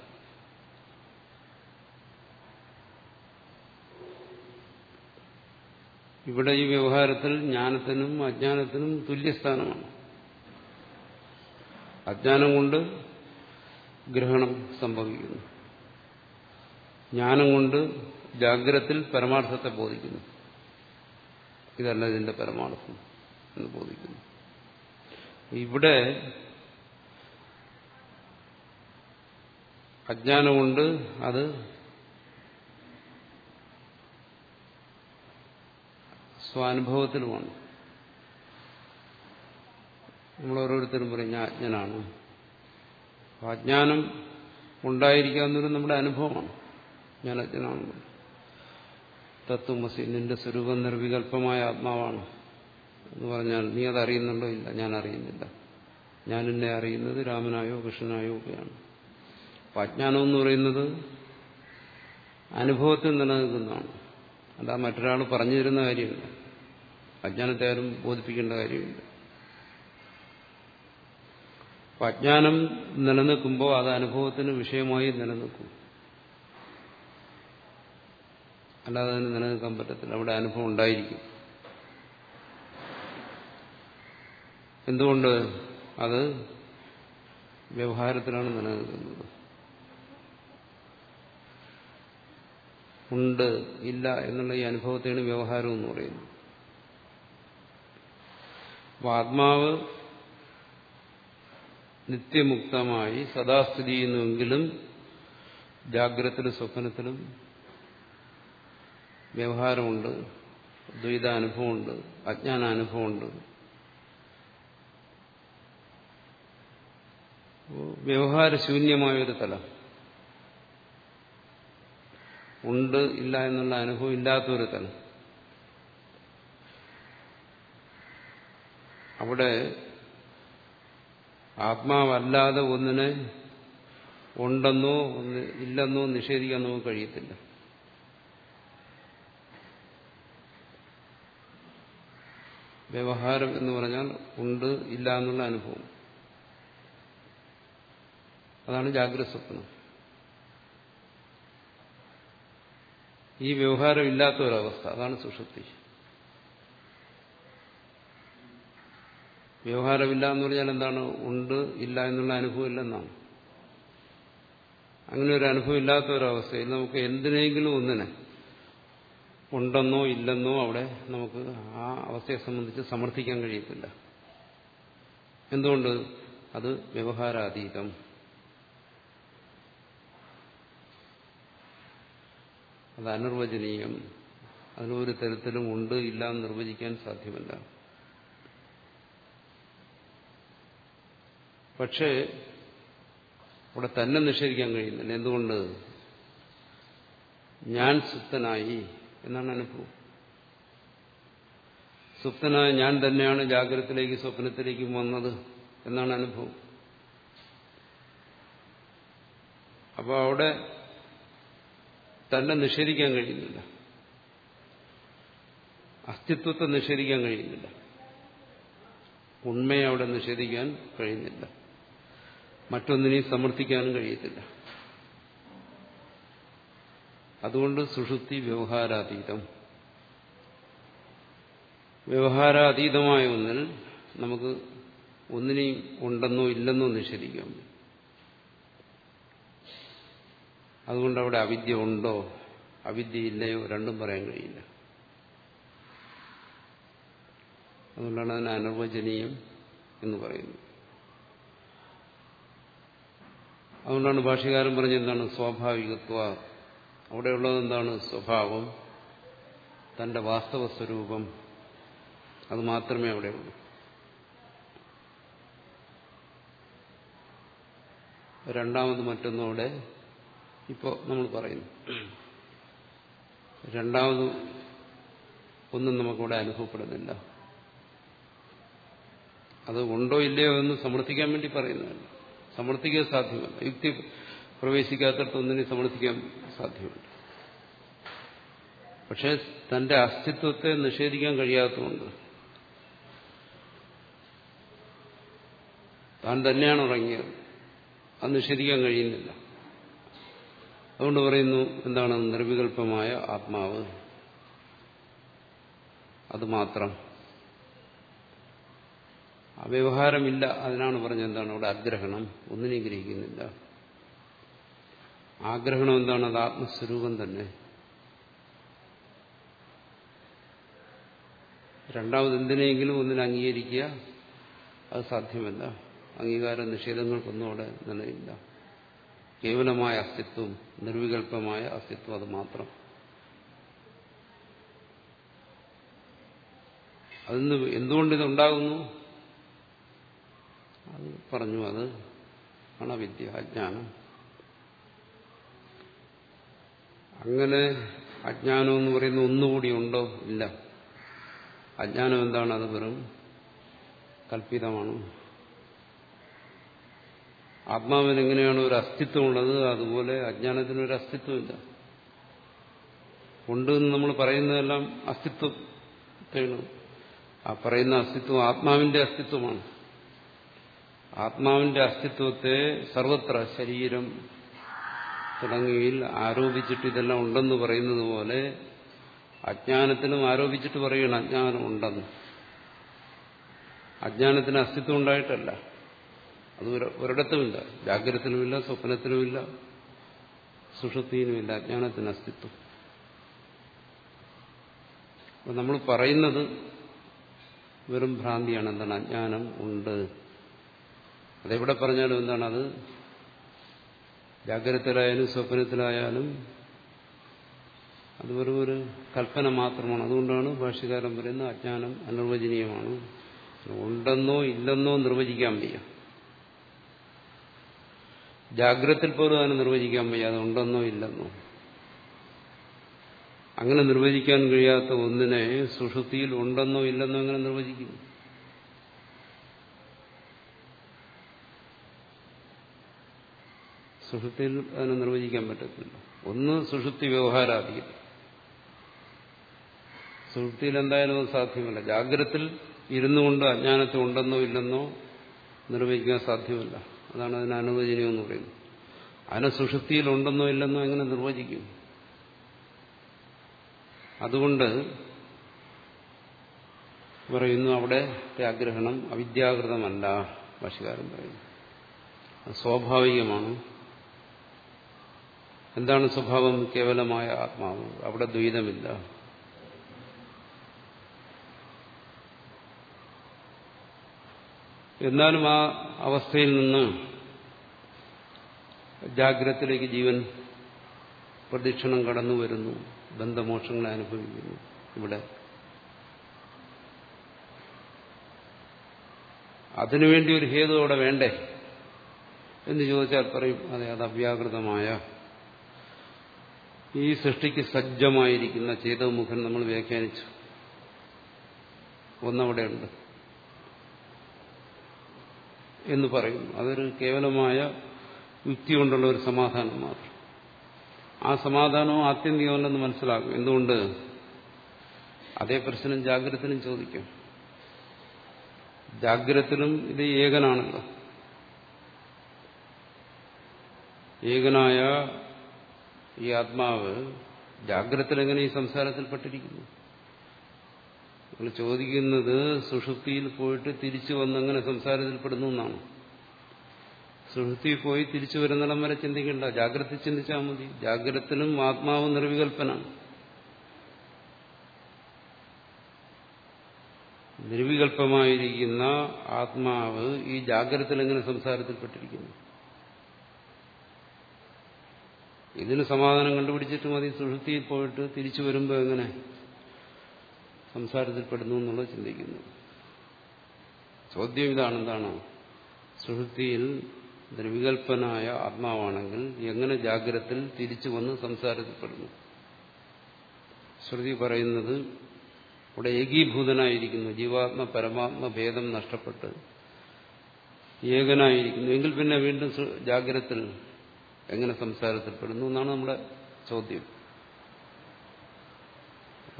[SPEAKER 1] ഇവിടെ ഈ വ്യവഹാരത്തിൽ ജ്ഞാനത്തിനും അജ്ഞാനത്തിനും തുല്യസ്ഥാനമാണ്. അജ്ഞാനം കൊണ്ട് ഗ്രഹണം സംഭവിക്കുന്നു. ജ്ഞാനം കൊണ്ട് ജാഗ്രത്തിൽ പരമാർത്ഥത്തെ ബോധിക്കുന്നു. ഇതല്ല ഇതിന്റെ പരമാർത്ഥം എന്ന് ബോധിക്കുന്നു. ഇവിടെ അജ്ഞാനം അത് സ്വാനുഭവത്തിലുമാണ് നമ്മൾ ഓരോരുത്തരും പറയും ഞാൻ അജ്ഞനാണ്. അജ്ഞാനം ഉണ്ടായിരിക്കാവുന്നൊരു നമ്മുടെ അനുഭവമാണ്. ഞാൻ അജ്ഞനാണ് തത്വമസി നിന്റെ സ്വരൂപം നിർവികല്പമായ ആത്മാവാണ്. എന്ന് പറഞ്ഞാൽ നീ അത് അറിയുന്നുണ്ടോ ഇല്ല? ഞാൻ അറിയുന്നില്ല. ഞാൻ എന്നെ അറിയുന്നത് രാമനായോ കൃഷ്ണനായോ ഒക്കെയാണ്. അപ്പൊ അജ്ഞാനം എന്ന് പറയുന്നത് അനുഭവത്തിൽ നിലനിൽക്കുന്നതാണ്. അല്ല മറ്റൊരാൾ പറഞ്ഞു തരുന്ന കാര്യമില്ല. അജ്ഞാനത്തെ ആരും ബോധിപ്പിക്കേണ്ട കാര്യമില്ല. അജ്ഞാനം നിലനിൽക്കുമ്പോൾ അത് അനുഭവത്തിന് വിഷയമായി നിലനിൽക്കും. അല്ലാതെ അതിന് നിലനിൽക്കാൻ പറ്റത്തില്ല. അവിടെ അനുഭവം ഉണ്ടായിരിക്കും. എന്തുകൊണ്ട് അത് വ്യവഹാരത്തിലാണ് നിലനിൽക്കുന്നത്? ഉണ്ട് ഇല്ല എന്നുള്ള ഈ അനുഭവത്തെയാണ് വ്യവഹാരം എന്ന് പറയുന്നത്. ആത്മാവ് നിത്യമുക്തമായി സദാ സ്ഥിതി ചെയ്യുന്നുവെങ്കിലും ജാഗ്രതത്തിലും സ്വപ്നത്തിലും വ്യവഹാരമുണ്ട് ദ്വൈതാനുഭവമുണ്ട് അജ്ഞാനാനുഭവമുണ്ട്. വ്യവഹാരശൂന്യമായൊരു തലം. ഉണ്ട് ഇല്ല എന്നുള്ള അനുഭവം ഇല്ലാത്തൊരു തലം. അവിടെ ആത്മാവല്ലാതെ ഒന്നിനെ ഉണ്ടെന്നോ ഒന്ന് ഇല്ലെന്നോ നിഷേധിക്കാൻ നമുക്ക് കഴിയത്തില്ല. വ്യവഹാരം എന്ന് പറഞ്ഞാൽ ഉണ്ട് ഇല്ല എന്നുള്ള അനുഭവം. അതാണ് ജാഗ്രത സ്വപ്നം. ഈ വ്യവഹാരം ഇല്ലാത്ത ഒരവസ്ഥ അതാണ് സുഷുപ്തി. വ്യവഹാരമില്ല എന്ന് പറഞ്ഞാൽ എന്താണ്? ഉണ്ട് ഇല്ല എന്നുള്ള അനുഭവം ഇല്ലെന്നാണ്. അങ്ങനെ ഒരു അനുഭവം ഇല്ലാത്ത ഒരവസ്ഥയിൽ നമുക്ക് എന്തിനെങ്കിലും ഒന്നിനെ ഉണ്ടെന്നോ ഇല്ലെന്നോ അവിടെ നമുക്ക് ആ അവസ്ഥയെ സംബന്ധിച്ച് സമർത്ഥിക്കാൻ കഴിയത്തില്ല. എന്തുകൊണ്ട്? അത് വ്യവഹാരാതീതം. അത് അനിർവചനീയം. അതിനൊരു തരത്തിലും ഉണ്ട് ഇല്ല എന്ന് നിർവചിക്കാൻ സാധ്യമല്ല. പക്ഷേ ഇവിടെ തന്നെ നിഷേധിക്കാൻ കഴിയുന്നില്ല എന്തുകൊണ്ട്? ഞാൻ സുപ്തനായി എന്നാണ് അനുഭവം. സുപ്തനായ ഞാൻ തന്നെയാണ് ജാഗ്രതത്തിലേക്ക് സ്വപ്നത്തിലേക്കും വന്നത് എന്നാണ് അനുഭവം. അപ്പോൾ അവിടെ തന്നെ നിഷേധിക്കാൻ കഴിയുന്നില്ല. അസ്തിത്വത്തെ നിഷേധിക്കാൻ കഴിയുന്നില്ല. ഉണ്മയെ അവിടെ നിഷേധിക്കാൻ കഴിയുന്നില്ല. മറ്റൊന്നിനെയും സമർത്ഥിക്കാനും കഴിയത്തില്ല. അതുകൊണ്ട് സുഷുപ്തി വ്യവഹാരാതീതം. വ്യവഹാരാതീതമായ ഒന്നിൽ നമുക്ക് ഒന്നിനെയും ഉണ്ടെന്നോ ഇല്ലെന്നോ നിഷേധിക്കാം. അതുകൊണ്ട് അവിടെ അവിദ്യ ഉണ്ടോ അവിദ്യ ഇല്ലയോ രണ്ടും പറയാൻ കഴിയില്ല. അതുകൊണ്ടാണ് അതിന് അനിർവചനീയം എന്ന് പറയുന്നത്. അതുകൊണ്ടാണ് ഭാഷകാരൻ പറഞ്ഞ എന്താണ്? സ്വാഭാവികത്വ. അവിടെയുള്ളത് എന്താണ്? സ്വഭാവം. തന്റെ വാസ്തവ സ്വരൂപം. അത് മാത്രമേ അവിടെയുള്ളൂ. രണ്ടാമത് മറ്റൊന്നോടെ ഇപ്പോ നമ്മൾ പറയുന്നു. രണ്ടാമത് ഒന്നും നമുക്കിവിടെ അനുഭവപ്പെടുന്നില്ല. അത് ഉണ്ടോ ഇല്ലയോ എന്ന് സമർത്ഥിക്കാൻ വേണ്ടി പറയുന്നതല്ല. സമർത്ഥിക്കാൻ സാധ്യമല്ല. യുക്തി പ്രവേശിക്കാത്തടത്ത് ഒന്നിനെ സമർത്ഥിക്കാൻ സാധ്യമല്ല. പക്ഷെ തന്റെ അസ്തിത്വത്തെ നിഷേധിക്കാൻ കഴിയാത്തതുകൊണ്ട് താൻ തന്നെയാണ് ഉറങ്ങിയത്. അത് നിഷേധിക്കാൻ കഴിയുന്നില്ല. അതുകൊണ്ട് പറയുന്നു എന്താണ് നിർവികല്പമായ ആത്മാവ്? അത് മാത്രം അവ്യവഹാരമില്ല അതിനാണ് പറഞ്ഞത് എന്താണ്? അവിടെ ആഗ്രഹണം. ഒന്നിനെയും ഗ്രഹിക്കുന്നില്ല. ആഗ്രഹണം എന്താണ്? അത് ആത്മസ്വരൂപം തന്നെ. രണ്ടാമത് എന്തിനെങ്കിലും ഒന്നിനെ അംഗീകരിക്കുക അത് സാധ്യമല്ല. അംഗീകാര നിഷേധങ്ങൾക്കൊന്നും അവിടെ നിലയില്ല. കേവലമായ അസ്തിത്വം നിർവികല്പമായ അസ്തിത്വം അത് മാത്രം. അതിന് എന്തുകൊണ്ട് അത് പറഞ്ഞു അത് ആണ് വിദ്യ അജ്ഞാനം. അങ്ങനെ അജ്ഞാനം എന്ന് പറയുന്ന ഒന്നുകൂടി ഉണ്ടോ? ഇല്ല. അജ്ഞാനം എന്താണ്? അത് വെറും കല്പിതമാണ് ആത്മാവിന് എങ്ങനെയാണ് ഒരു അസ്തിത്വമുള്ളത്? അതുപോലെ അജ്ഞാനത്തിന് ഒരു അസ്തിത്വമില്ല. ഉണ്ട് എന്ന് നമ്മൾ പറയുന്നതെല്ലാം അസ്തിത്വത്തേണ് ആ പറയുന്ന അസ്തിത്വം ആത്മാവിന്റെ അസ്തിത്വമാണ്. ആത്മാവിന്റെ അസ്തിത്വത്തെ സർവത്ര ശരീരം തുടങ്ങിയിൽ ആരോപിച്ചിട്ട് ഇതെല്ലാം ഉണ്ടെന്ന് പറയുന്നത് പോലെ അജ്ഞാനത്തിനും ആരോപിച്ചിട്ട് പറയണം അജ്ഞാനം ഉണ്ടെന്ന്. അജ്ഞാനത്തിന് അസ്തിത്വം ഉണ്ടായിട്ടല്ല. അത് ഒരിടത്തുമില്ല. ജാഗ്രതത്തിലുമില്ല സ്വപ്നത്തിലുമില്ല സുഷുതിയിലുമില്ല അജ്ഞാനത്തിന് അസ്തിത്വം. നമ്മൾ പറയുന്നത് വെറും ഭ്രാന്തിയാണ്. എന്താണ്? അജ്ഞാനം ഉണ്ട്. അതെവിടെ പറഞ്ഞാലും എന്താണ് അത് ജാഗ്രതത്തിലായാലും സ്വപ്നത്തിലായാലും അത് വെറും ഒരു കൽപ്പന മാത്രമാണ്. അതുകൊണ്ടാണ് ഭാഷ്യകാരൻ പറയുന്നത് അജ്ഞാനം അനിർവചനീയമാണ്. ഉണ്ടെന്നോ ഇല്ലെന്നോ നിർവചിക്കാൻ വയ്യ. ജാഗ്രതത്തിൽ പോലും അതിനെ നിർവചിക്കാൻ വയ്യ. അത് ഉണ്ടെന്നോ ഇല്ലെന്നോ. അങ്ങനെ നിർവചിക്കാൻ കഴിയാത്ത ഒന്നിനെ സുഷുതിയിൽ ഉണ്ടെന്നോ ഇല്ലെന്നോ അങ്ങനെ നിർവചിക്കും? സുഷുപ്തിയിൽ അതിനെ നിർവചിക്കാൻ പറ്റത്തില്ല. ഒന്ന് സുഷുപ്തി വ്യവഹാരാധികം. സുഷുപ്തിയിൽ എന്തായാലും അത് സാധ്യമല്ല. ജാഗ്രത്തിൽ ഇരുന്നു കൊണ്ട് അജ്ഞാനത്തെ ഉണ്ടെന്നോ ഇല്ലെന്നോ നിർവചിക്കാൻ സാധ്യമല്ല. അതാണ് അതിന് അനുവചനീയം എന്ന് പറയുന്നത്. അതിനെ സുഷുപ്തിയിൽ ഉണ്ടെന്നോ ഇല്ലെന്നോ എങ്ങനെ നിർവചിക്കും? അതുകൊണ്ട് പറയുന്നു അവിടെ ആഗ്രഹണം അവിദ്യാകൃതമല്ല ഭാഷകാരൻ പറയുന്നു. സ്വാഭാവികമാണ്. എന്താണ് സ്വഭാവം? കേവലമായ ആത്മാവ്. അവിടെ ദ്വൈതമില്ല. എന്നാലും ആ അവസ്ഥയിൽ നിന്ന് ജാഗ്രതത്തിലേക്ക് ജീവൻ പ്രദക്ഷിണം കടന്നു വരുന്നു. ബന്ധമോക്ഷങ്ങളെ അനുഭവിക്കുന്നു ഇവിടെ. അതിനുവേണ്ടി ഒരു ഹേതു അവിടെ വേണ്ടേ? എന്ന് ചോദിച്ചാൽ പറയും അതെ അത് അവ്യാകൃതമായ ഈ സൃഷ്ടിക്ക് സജ്ജമായിരിക്കുന്ന ചേതോമുഖൻ നമ്മൾ വ്യാഖ്യാനിച്ചു. ഒന്നവിടെയുണ്ട്. എന്ന് പറയുന്നു. അതൊരു കേവലമായ യുക്തി കൊണ്ടുള്ള ഒരു സമാധാനം മാത്രം. ആ സമാധാനവും ആത്യന്തികമല്ലെന്ന് മനസ്സിലാക്കും എന്തുകൊണ്ട്? അതേ പ്രശ്നം ജാഗ്രതത്തിനും ചോദിക്കും. ജാഗ്രതത്തിലും ഇത് ഏകനാണല്ലോ. ഏകനായ ഈ ആത്മാവ് ജാഗ്രതത്തിൽ എങ്ങനെ ഈ സംസാരത്തിൽപ്പെട്ടിരിക്കുന്നു? നിങ്ങൾ ചോദിക്കുന്നത് സുഷുപ്തിയിൽ പോയിട്ട് തിരിച്ചു വന്നെങ്ങനെ സംസാരത്തിൽപ്പെടുന്നു എന്നാണ്. സുഷുപ്തി പോയി തിരിച്ചു വരുന്നിടം വരെ ചിന്തിക്കണ്ട. ജാഗ്രത ചിന്തിച്ചാൽ മതി. ജാഗ്രതത്തിലും ആത്മാവ് നിർവികൽപ്പന നിർവികൽപ്പമായിരിക്കുന്ന ആത്മാവ് ഈ ജാഗ്രതത്തിൽ എങ്ങനെ സംസാരത്തിൽപ്പെട്ടിരിക്കുന്നു? ഇതിന് സമാധാനം കണ്ടുപിടിച്ചിട്ട് മതി. സുഷുതിയിൽ പോയിട്ട് തിരിച്ചു വരുമ്പോൾ എങ്ങനെ സംസാരത്തിൽ പെടുന്നു എന്നുള്ളത് ചിന്തിക്കുന്നു. ചോദ്യം ഇതാണ് എന്താണ് സുഷുതിയിൽ നിർവികൽപ്പനായ ആത്മാവാണെങ്കിൽ എങ്ങനെ ജാഗ്രത്തിൽ തിരിച്ചു വന്ന് സംസാരത്തിൽ പെടുന്നു ശ്രുതി പറയുന്നത് ഇവിടെ ഏകീഭൂതനായിരിക്കുന്നു. ജീവാത്മ പരമാത്മ ഭേദം നഷ്ടപ്പെട്ട് ഏകനായിരിക്കുന്നു. എങ്കിൽ പിന്നെ വീണ്ടും ജാഗ്രതത്തിൽ എങ്ങനെ സംസാരത്തിൽപ്പെടുന്നു എന്നാണ് നമ്മുടെ ചോദ്യം.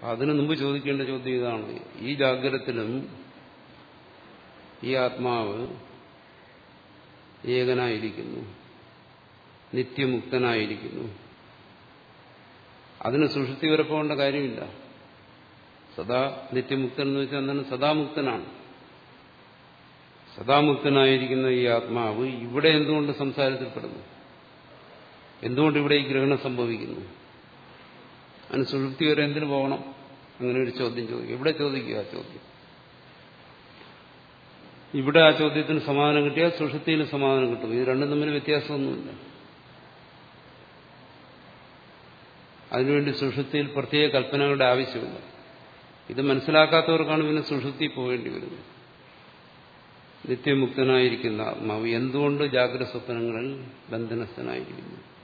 [SPEAKER 1] അതിനു മുമ്പ് ചോദിക്കേണ്ട ചോദ്യം ഇതാണ്. ഈ ജാഗ്രതത്തിലും ഈ ആത്മാവ് ഏകനായിരിക്കുന്നു. നിത്യമുക്തനായിരിക്കുന്നു. അതിന് സുഷുപ്തി വരപ്പോണ്ട കാര്യമില്ല. സദാ നിത്യമുക്തൻ എന്ന് വെച്ചാൽ എന്താണ് സദാമുക്തനാണ്. സദാമുക്തനായിരിക്കുന്ന ഈ ആത്മാവ് ഇവിടെ എന്തുകൊണ്ട് സംസാരത്തിൽപ്പെടുന്നു? എന്തുകൊണ്ട് ഇവിടെ ഈ ഗ്രഹണം സംഭവിക്കുന്നു? അതിന് സുഷുപ്തി വരെ എന്തിനു പോകണം? അങ്ങനെ ഒരു ചോദ്യം ചോദിക്കും. ഇവിടെ ചോദിക്കുക ആ ചോദ്യം? ഇവിടെ ആ ചോദ്യത്തിന് സമാധാനം കിട്ടിയാൽ സുഷുപ്തിയിൽ സമാധാനം കിട്ടും. ഇത് രണ്ടും തമ്മിൽ വ്യത്യാസമൊന്നുമില്ല. അതിനുവേണ്ടി സുഷുപ്തിയിൽ പ്രത്യേക കൽപ്പനകളുടെ ആവശ്യമില്ല. ഇത് മനസ്സിലാക്കാത്തവർക്കാണ് പിന്നെ സുഷുപ്തി പോകേണ്ടി വരുന്നത്. നിത്യമുക്തനായിരിക്കുന്ന ആത്മാവ് എന്തുകൊണ്ട് ജാഗ്രത സ്വപ്നങ്ങളിൽ ബന്ധനസ്ഥനായിരിക്കുന്നു?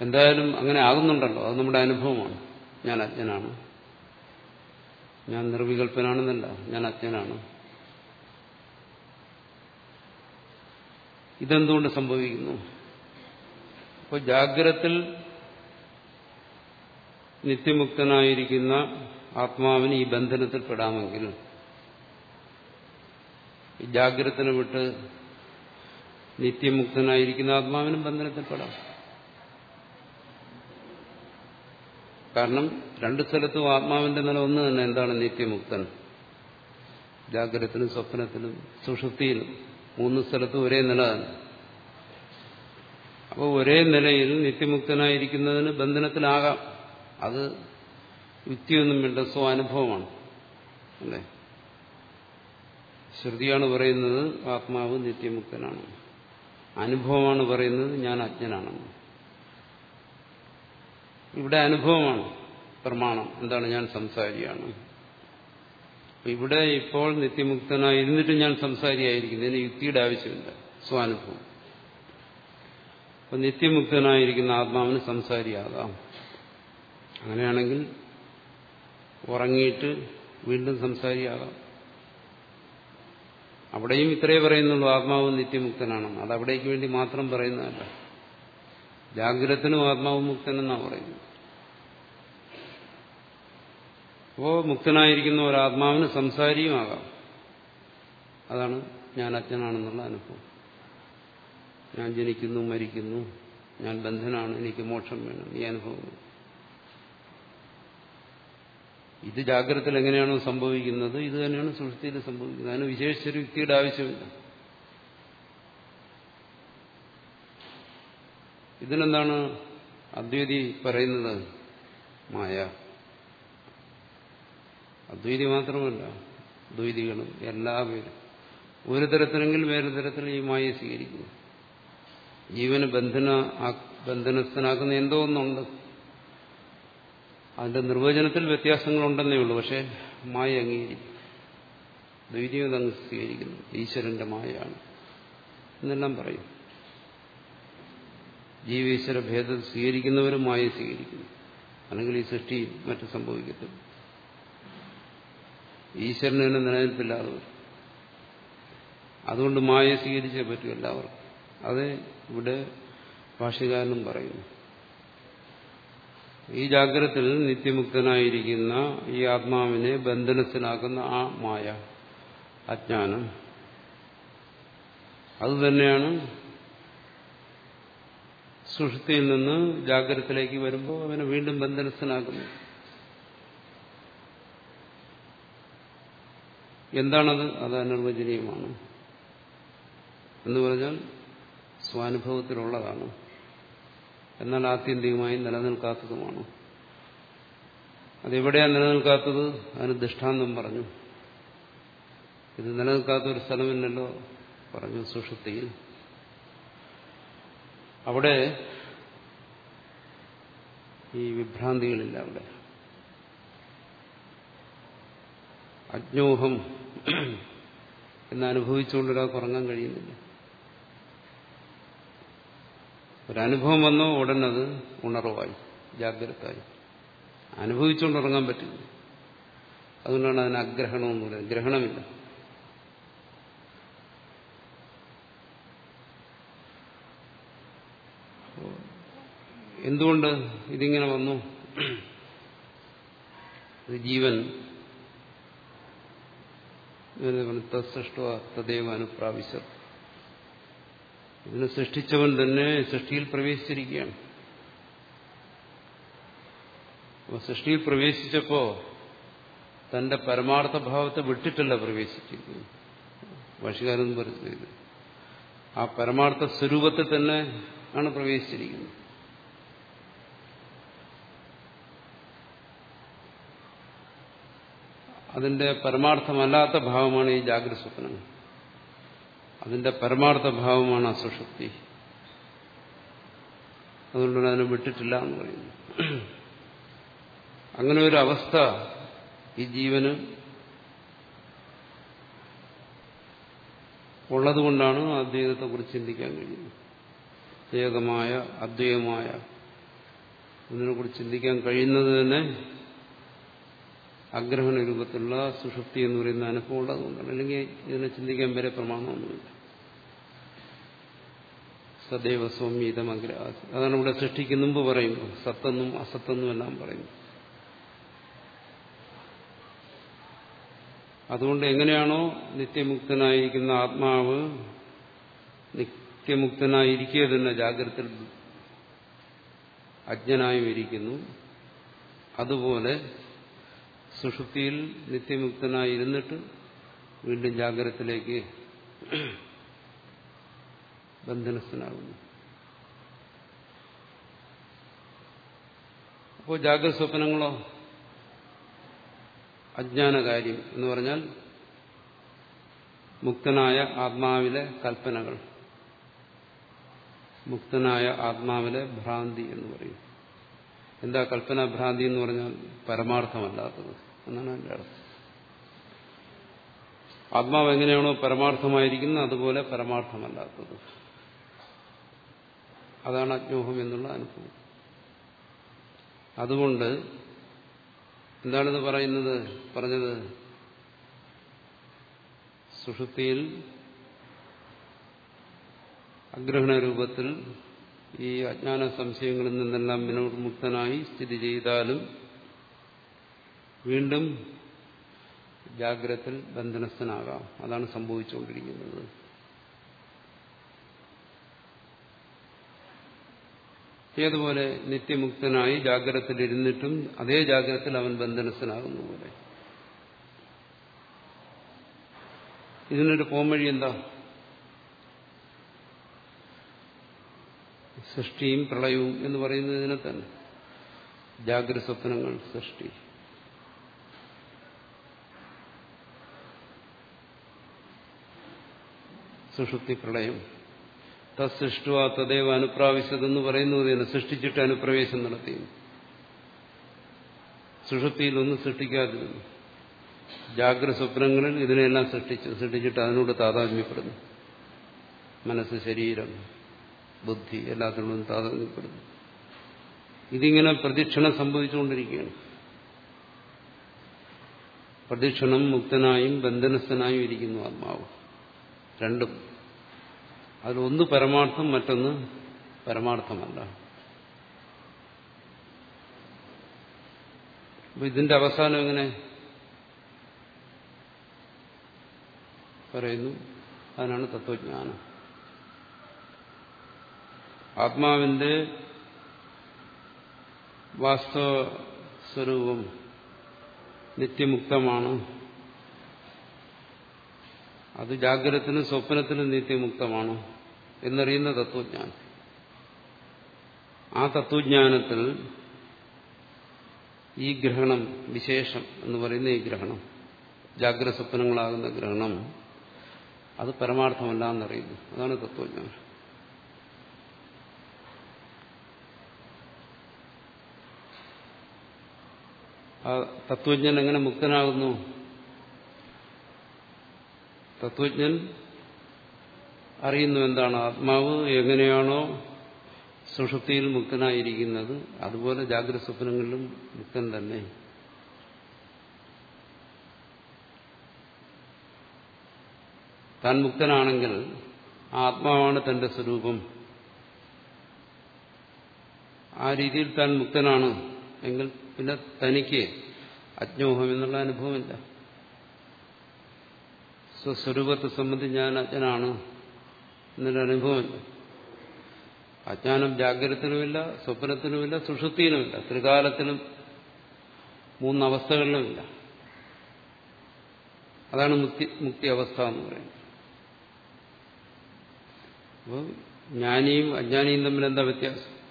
[SPEAKER 1] എന്തായാലും അങ്ങനെ ആകുന്നുണ്ടല്ലോ. അത് നമ്മുടെ അനുഭവമാണ്. ഞാൻ അജ്ഞനാണ്. ഞാൻ നിർവികൽപ്പനാണെന്നല്ല. ഞാൻ അജ്ഞനാണ്. ഇതെന്തുകൊണ്ട് സംഭവിക്കുന്നു? അപ്പോൾ ജാഗ്രത്തിൽ നിത്യമുക്തനായിരിക്കുന്ന ആത്മാവിന് ഈ ബന്ധനത്തിൽ പെടാമെങ്കിൽ ജാഗ്രതനെ വിട്ട് നിത്യമുക്തനായിരിക്കുന്ന ആത്മാവിനും ബന്ധനത്തിൽ പെടാം. കാരണം രണ്ടു സ്ഥലത്തും ആത്മാവിന്റെ നില ഒന്ന് തന്നെ. എന്താണ് നിത്യമുക്തൻ? ജാഗ്രതത്തിനും സ്വപ്നത്തിലും സുഷുപ്തിയിലും മൂന്ന് സ്ഥലത്തും ഒരേ നില തന്നെ. അപ്പോൾ ഒരേ നിലയിൽ നിത്യമുക്തനായിരിക്കുന്നതിന് ബന്ധനത്തിലാകാം. അത് യുക്തിയൊന്നും വേണ്ട സ്വാനുഭവമാണ് അല്ലേ? ശ്രുതിയാണ് പറയുന്നത് ആത്മാവ് നിത്യമുക്തനാണ്. അനുഭവമാണ് പറയുന്നത് ഞാൻ അജ്ഞനാണെന്ന്. ഇവിടെ അനുഭവമാണ് പ്രമാണം. എന്താണ് ഞാൻ സംസാരിയാണ് ഇവിടെ ഇപ്പോൾ നിത്യമുക്തനായി ഇരുന്നിട്ടും ഞാൻ സംസാരിയായിരിക്കുന്നു. ഇതിന് യുക്തിയുടെ ആവശ്യമില്ല. സ്വാനുഭവം. അപ്പൊ നിത്യമുക്തനായിരിക്കുന്ന ആത്മാവിന് സംസാരിയാകാം. അങ്ങനെയാണെങ്കിൽ ഉറങ്ങിയിട്ട് വീണ്ടും സംസാരിയാകാം. അവിടെയും ഇത്രേ പറയുന്നുള്ളൂ ആത്മാവ് നിത്യമുക്തനാണെന്ന്. അത് അവിടേക്ക് വേണ്ടി മാത്രം പറയുന്നതല്ല. ജാഗ്രതത്തിനും ആത്മാവ് മുക്തൻ എന്നാ പറയുന്നത്. അപ്പോ മുക്തനായിരിക്കുന്ന ഒരാത്മാവിന് സംസാരിയുമാകാം. അതാണ് ഞാൻ അജ്ഞനാണെന്നുള്ള അനുഭവം. ഞാൻ ജനിക്കുന്നു മരിക്കുന്നു ഞാൻ ബന്ധനാണ് എനിക്ക് മോക്ഷം വേണം ഈ അനുഭവം. ഇത് ജാഗ്രതയിൽ എങ്ങനെയാണോ സംഭവിക്കുന്നത്? ഇത് തന്നെയാണ് സുഷ്ടിയിൽ സംഭവിക്കുന്നത്. അതിന് വിശേഷിച്ചൊരു വ്യക്തിയുടെ ആവശ്യമില്ല. ഇതിനെന്താണ് അദ്വൈതി പറയുന്നത്? മായ. അദ്വൈതി മാത്രമല്ല ദ്വൈതികളും എല്ലാവരും. ഒരു തരത്തിലെങ്കിലും വേറെ തരത്തിൽ ഈ മായ സ്വീകരിക്കുന്നു. ജീവന് ബന്ധന ബന്ധനസ്ഥനാക്കുന്ന എന്തോ ഒന്നുണ്ട്. അതിന്റെ നിർവചനത്തിൽ വ്യത്യാസങ്ങളുണ്ടെന്നേ ഉള്ളൂ. പക്ഷെ മായ അംഗീകരിക്കും. ദ്വൈതിയും അംഗീകരിക്കുന്നു ഈശ്വരന്റെ മായയാണ്. എന്നെല്ലാം പറയും. ജീവീശ്വര ഭേദം സ്വീകരിക്കുന്നവരുമായി സ്വീകരിക്കുന്നു. അല്ലെങ്കിൽ ഈ സൃഷ്ടി മറ്റു സംഭവിക്കത്തില്ല. ഈശ്വരന് തന്നെ നിലനിൽപ്പില്ലാതെ അതുകൊണ്ട് മായ സ്വീകരിച്ചേ പറ്റൂ എല്ലാവർക്കും. അത് ഇവിടെ ഭാഷകാരനും പറയുന്നു. ഈ ജാഗ്രത്തിൽ നിത്യമുക്തനായിരിക്കുന്ന ഈ ആത്മാവിനെ ബന്ധനത്തിലാക്കുന്ന ആ മായ അജ്ഞാനം. അതുതന്നെയാണ് സുഷുതിയിൽ നിന്ന് ജാഗ്രതത്തിലേക്ക് വരുമ്പോൾ അവനെ വീണ്ടും ബന്ധനസ്ഥനാക്കുന്നു എന്താണത്? അത് അനിർവചനീയമാണ്. എന്ന് പറഞ്ഞാൽ സ്വാനുഭവത്തിലുള്ളതാണ്. എന്നാൽ ആത്യന്തികമായി നിലനിൽക്കാത്തതുമാണ്. അതെവിടെയാണ് നിലനിൽക്കാത്തത്? അതിന് ദൃഷ്ടാന്തം പറഞ്ഞു. ഇത് നിലനിൽക്കാത്ത ഒരു സ്ഥലമില്ലല്ലോ പറഞ്ഞു സുഷുപ്തിയിൽ അവിടെ ഈ വിഭ്രാന്തികളില്ല അവിടെ. അജ്ഞോഹം എന്നനുഭവിച്ചുകൊണ്ടൊരാൾക്ക് ഉറങ്ങാൻ കഴിയുന്നില്ല. ഒരനുഭവം വന്നോ ഉടനത് ഉണർവായി ജാഗ്രതായി. അനുഭവിച്ചുകൊണ്ട് ഉറങ്ങാൻ പറ്റില്ല. അതുകൊണ്ടാണ് അതിന് അഗ്രഹണമെന്ന് പറയുന്നത്. ഗ്രഹണമില്ല. എന്തുകൊണ്ട് ഇതിങ്ങനെ വന്നു? ജീവൻ തസ്സൃഷ്ട തദൈവ അനുപ്രാപിച്ച ഇതിനെ സൃഷ്ടിച്ചവൻ തന്നെ സൃഷ്ടിയിൽ പ്രവേശിച്ചിരിക്കുകയാണ്. സൃഷ്ടിയിൽ പ്രവേശിച്ചപ്പോ തന്റെ പരമാർത്ഥ ഭാവത്തെ വിട്ടിട്ടല്ല പ്രവേശിച്ചിരിക്കുന്നത്. ഭാഷകാരെന്ന് പറഞ്ഞത് ആ പരമാർത്ഥ സ്വരൂപത്തെ തന്നെ ആണ് പ്രവേശിച്ചിരിക്കുന്നത്. അതിന്റെ പരമാർത്ഥമല്ലാത്ത ഭാവമാണ് ഈ ജാഗ്രത സ്വപ്നങ്ങൾ അതിന്റെ പരമാർത്ഥ ഭാവമാണ് അസുഷുപ്തി അതുകൊണ്ട് അതിനെ വിട്ടിട്ടില്ല എന്ന് പറയുന്നു. അങ്ങനെ ഒരു അവസ്ഥ ഈ ജീവന് ഉള്ളതുകൊണ്ടാണ് അദ്വൈതത്തെ കുറിച്ച് ചിന്തിക്കാൻ കഴിയുന്നത്. ഏകമായ അദ്വൈതമായ ഇതിനെക്കുറിച്ച് ചിന്തിക്കാൻ കഴിയുന്നത് തന്നെ അഗ്രഹണ രൂപത്തിലുള്ള സുഷുപ്തി എന്ന് പറയുന്ന അനുഭവം ഉള്ളതുകൊണ്ടാണ് അല്ലെങ്കിൽ ഇതിനെ ചിന്തിക്കാൻ വരെ പ്രമാണമൊന്നുമില്ല. സദൈവ സൗമ്യതം അഗ്രാസി അതാണ് ഇവിടെ സൃഷ്ടിക്ക് മുമ്പ് പറയുമ്പോൾ സത്തെന്നും അസത്തെന്നും എല്ലാം പറയുന്നു. അതുകൊണ്ട് എങ്ങനെയാണോ നിത്യമുക്തനായിരിക്കുന്ന ആത്മാവ് നിത്യമുക്തനായിരിക്കുക തന്നെ ജാഗ്രത അജ്ഞനായും ഇരിക്കുന്നു. അതുപോലെ സുഷുപ്തിയിൽ നിത്യമുക്തനായി ഇരുന്നിട്ട് വീണ്ടും ജാഗ്രതത്തിലേക്ക് ബന്ധനസ്ഥനാകുന്നു. അപ്പോൾ ജാഗ്രത സ്വപ്നങ്ങളോ അജ്ഞാനകാര്യം എന്ന് പറഞ്ഞാൽ മുക്തനായ ആത്മാവിലെ കൽപ്പനകൾ മുക്തനായ ആത്മാവിലെ ഭ്രാന്തി എന്ന് പറയും. എന്താ കൽപ്പനാഭ്രാന്തി എന്ന് പറഞ്ഞാൽ പരമാർത്ഥമല്ലാത്തത് എന്നാണ് എന്റെ അർത്ഥം. ആത്മാവ് എങ്ങനെയാണോ പരമാർത്ഥമായിരിക്കുന്നത് അതുപോലെ പരമാർത്ഥമല്ലാത്തത്. അതാണ് അജ്ഞോഹം എന്നുള്ള അനുഭവം. അതുകൊണ്ട് എന്താണിത് പറയുന്നത്? പറഞ്ഞത് സുഷുപ്തിയിൽ അഗ്രഹണ രൂപത്തിൽ ഈ അജ്ഞാന സംശയങ്ങളിൽ നിന്നെല്ലാം വിനോദമുക്തനായി സ്ഥിതി ചെയ്താലും വീണ്ടും ജാഗ്രത്തിൽ ബന്ധനസ്ഥനാകാം. അതാണ് സംഭവിച്ചുകൊണ്ടിരിക്കുന്നത്. ഏതുപോലെ നിത്യമുക്തനായി ജാഗ്രതത്തിലിരുന്നിട്ടും അതേ ജാഗ്രതത്തിൽ അവൻ ബന്ധനസ്ഥനാകുന്ന പോലെ. ഇതിനൊരു പോംവഴി എന്താ? സൃഷ്ടിയും പ്രളയവും എന്ന് പറയുന്നതിനെ തന്നെ. ജാഗ്രത സ്വപ്നങ്ങൾ സൃഷ്ടി. സുഷുപ്തി പ്രളയം. തസ്സൃഷ്ടുവ തദൈവ അനുപ്രാവശ്യതെന്ന് പറയുന്നത് തന്നെ സൃഷ്ടിച്ചിട്ട് അനുപ്രവേശം നടത്തി സുഷുപ്തിയിൽ ഒന്നും സൃഷ്ടിക്കാതിരുന്നു. ജാഗ്രത സ്വപ്നങ്ങളിൽ ഇതിനെല്ലാം സൃഷ്ടിച്ചു സൃഷ്ടിച്ചിട്ട് അതിനോട് താതാത്മ്യപ്പെടുന്നു. മനസ്സ് ശരീരം. ബുദ്ധി എല്ലാത്തിനോടും താതാത്മ്യപ്പെടുന്നു. ഇതിങ്ങനെ പ്രദക്ഷിണം സംഭവിച്ചുകൊണ്ടിരിക്കുകയാണ്. പ്രദക്ഷിണം മുക്തനായും ബന്ധനസ്ഥനായും ഇരിക്കുന്നു ആത്മാവ്. രണ്ടും. അതിലൊന്ന് പരമാർത്ഥം മറ്റൊന്ന് പരമാർത്ഥമല്ല. അപ്പൊ ഇതിന്റെ അവസാനം എങ്ങനെ പറയുന്നു? അതിനാണ് തത്വജ്ഞാനം. ആത്മാവിന്റെ വാസ്തവ സ്വരൂപം നിത്യമുക്തമാണ്. അത് ജാഗ്രതത്തിനും സ്വപ്നത്തിനും നിത്യമുക്തമാണ് എന്നറിയുന്ന തത്വജ്ഞാനം ആ തത്വജ്ഞാനത്തിൽ ഈ ഗ്രഹണം വിശേഷം എന്ന് പറയുന്ന ഈ ഗ്രഹണം ജാഗ്രത സ്വപ്നങ്ങളാകുന്ന ഗ്രഹണം അത് പരമാർത്ഥമല്ല എന്നറിയുന്നു അതാണ് തത്വജ്ഞാനം. ആ തത്വജ്ഞൻ എങ്ങനെ മുക്തനാകുന്നു? തത്വജ്ഞൻ അറിയുന്നു എന്താണ് ആത്മാവ് എങ്ങനെയാണോ സുഷുപ്തിയിൽ മുക്തനായിരിക്കുന്നത്. അതുപോലെ ജാഗ്രത സ്വപ്നങ്ങളിലും മുക്തൻ തന്നെ. താൻ മുക്തനാണെങ്കിൽ ആത്മാവാണ് തന്റെ സ്വരൂപം. ആ രീതിയിൽ താൻ മുക്തനാണ് എങ്കിൽ പിന്നെ തനിക്ക് അജ്ഞോഹം എന്നുള്ള അനുഭവമില്ല. സ്വസ്വരൂപത്തെ സംബന്ധിച്ച് ഞാൻ അജ്ഞനാണ് എന്നൊരു അനുഭവമില്ല. അജ്ഞാനം ജാഗ്രതത്തിനുമില്ല സ്വപ്നത്തിനുമില്ല സുഷുപ്തിയിലുമില്ല ത്രികാലത്തിലും മൂന്നവസ്ഥകളിലുമില്ല. അതാണ് മുക്തി മുക്തി അവസ്ഥ എന്ന് പറയുന്നത്. അപ്പോൾ ജ്ഞാനിയും അജ്ഞാനിയും തമ്മിൽ എന്താ വ്യത്യാസം?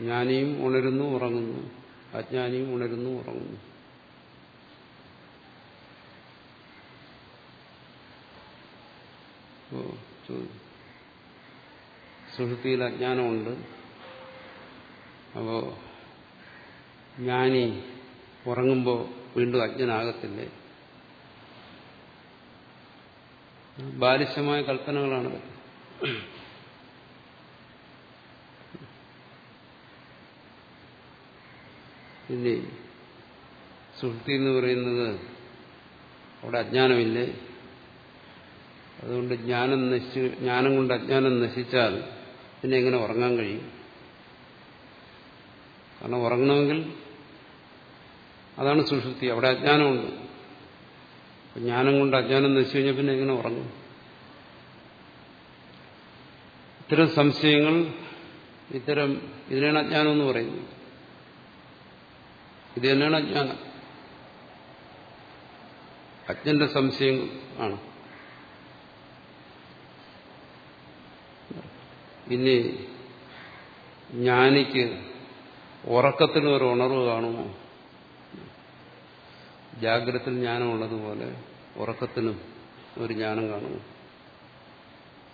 [SPEAKER 1] ജ്ഞാനിയും ഉണരുന്നു ഉറങ്ങുന്നു. അജ്ഞാനിയും ഉണരുന്നു ഉറങ്ങുന്നു. സുഹൃത്തിയിൽ അജ്ഞാനമുണ്ട്. അപ്പോ ജ്ഞാനി ഉറങ്ങുമ്പോൾ വീണ്ടും അജ്ഞനാകത്തില്ലേ? ബാലിശമായ കൽപ്പനകളാണ് ഇനി സുഹൃത്തി എന്ന് പറയുന്നത് അവിടെ അജ്ഞാനമില്ലേ? അതുകൊണ്ട് ജ്ഞാനം നശിച്ച് ജ്ഞാനം കൊണ്ട് അജ്ഞാനം നശിച്ചാൽ പിന്നെ എങ്ങനെ ഉറങ്ങാൻ കഴിയും? കാരണം ഉറങ്ങണമെങ്കിൽ അതാണ് സുഷുപ്തി അവിടെ അജ്ഞാനമുണ്ട്. ജ്ഞാനം കൊണ്ട് അജ്ഞാനം നശിച്ചു കഴിഞ്ഞാൽ പിന്നെ എങ്ങനെ ഉറങ്ങും? ഇത്തരം സംശയങ്ങൾ ഇത്തരം ഇതിനാണ് അജ്ഞാനം എന്ന് പറയുന്നത്. ഇത് തന്നെയാണ് അജ്ഞാനം. അജ്ഞന്റെ സംശയം ആണ്. ഇനി ജ്ഞാനിക്ക് ഉറക്കത്തിന് ഒരു ഉണർവ് കാണുമോ? ജാഗ്രത ജ്ഞാനമുള്ളതുപോലെ ഉറക്കത്തിനും ഒരു ജ്ഞാനം കാണുമോ?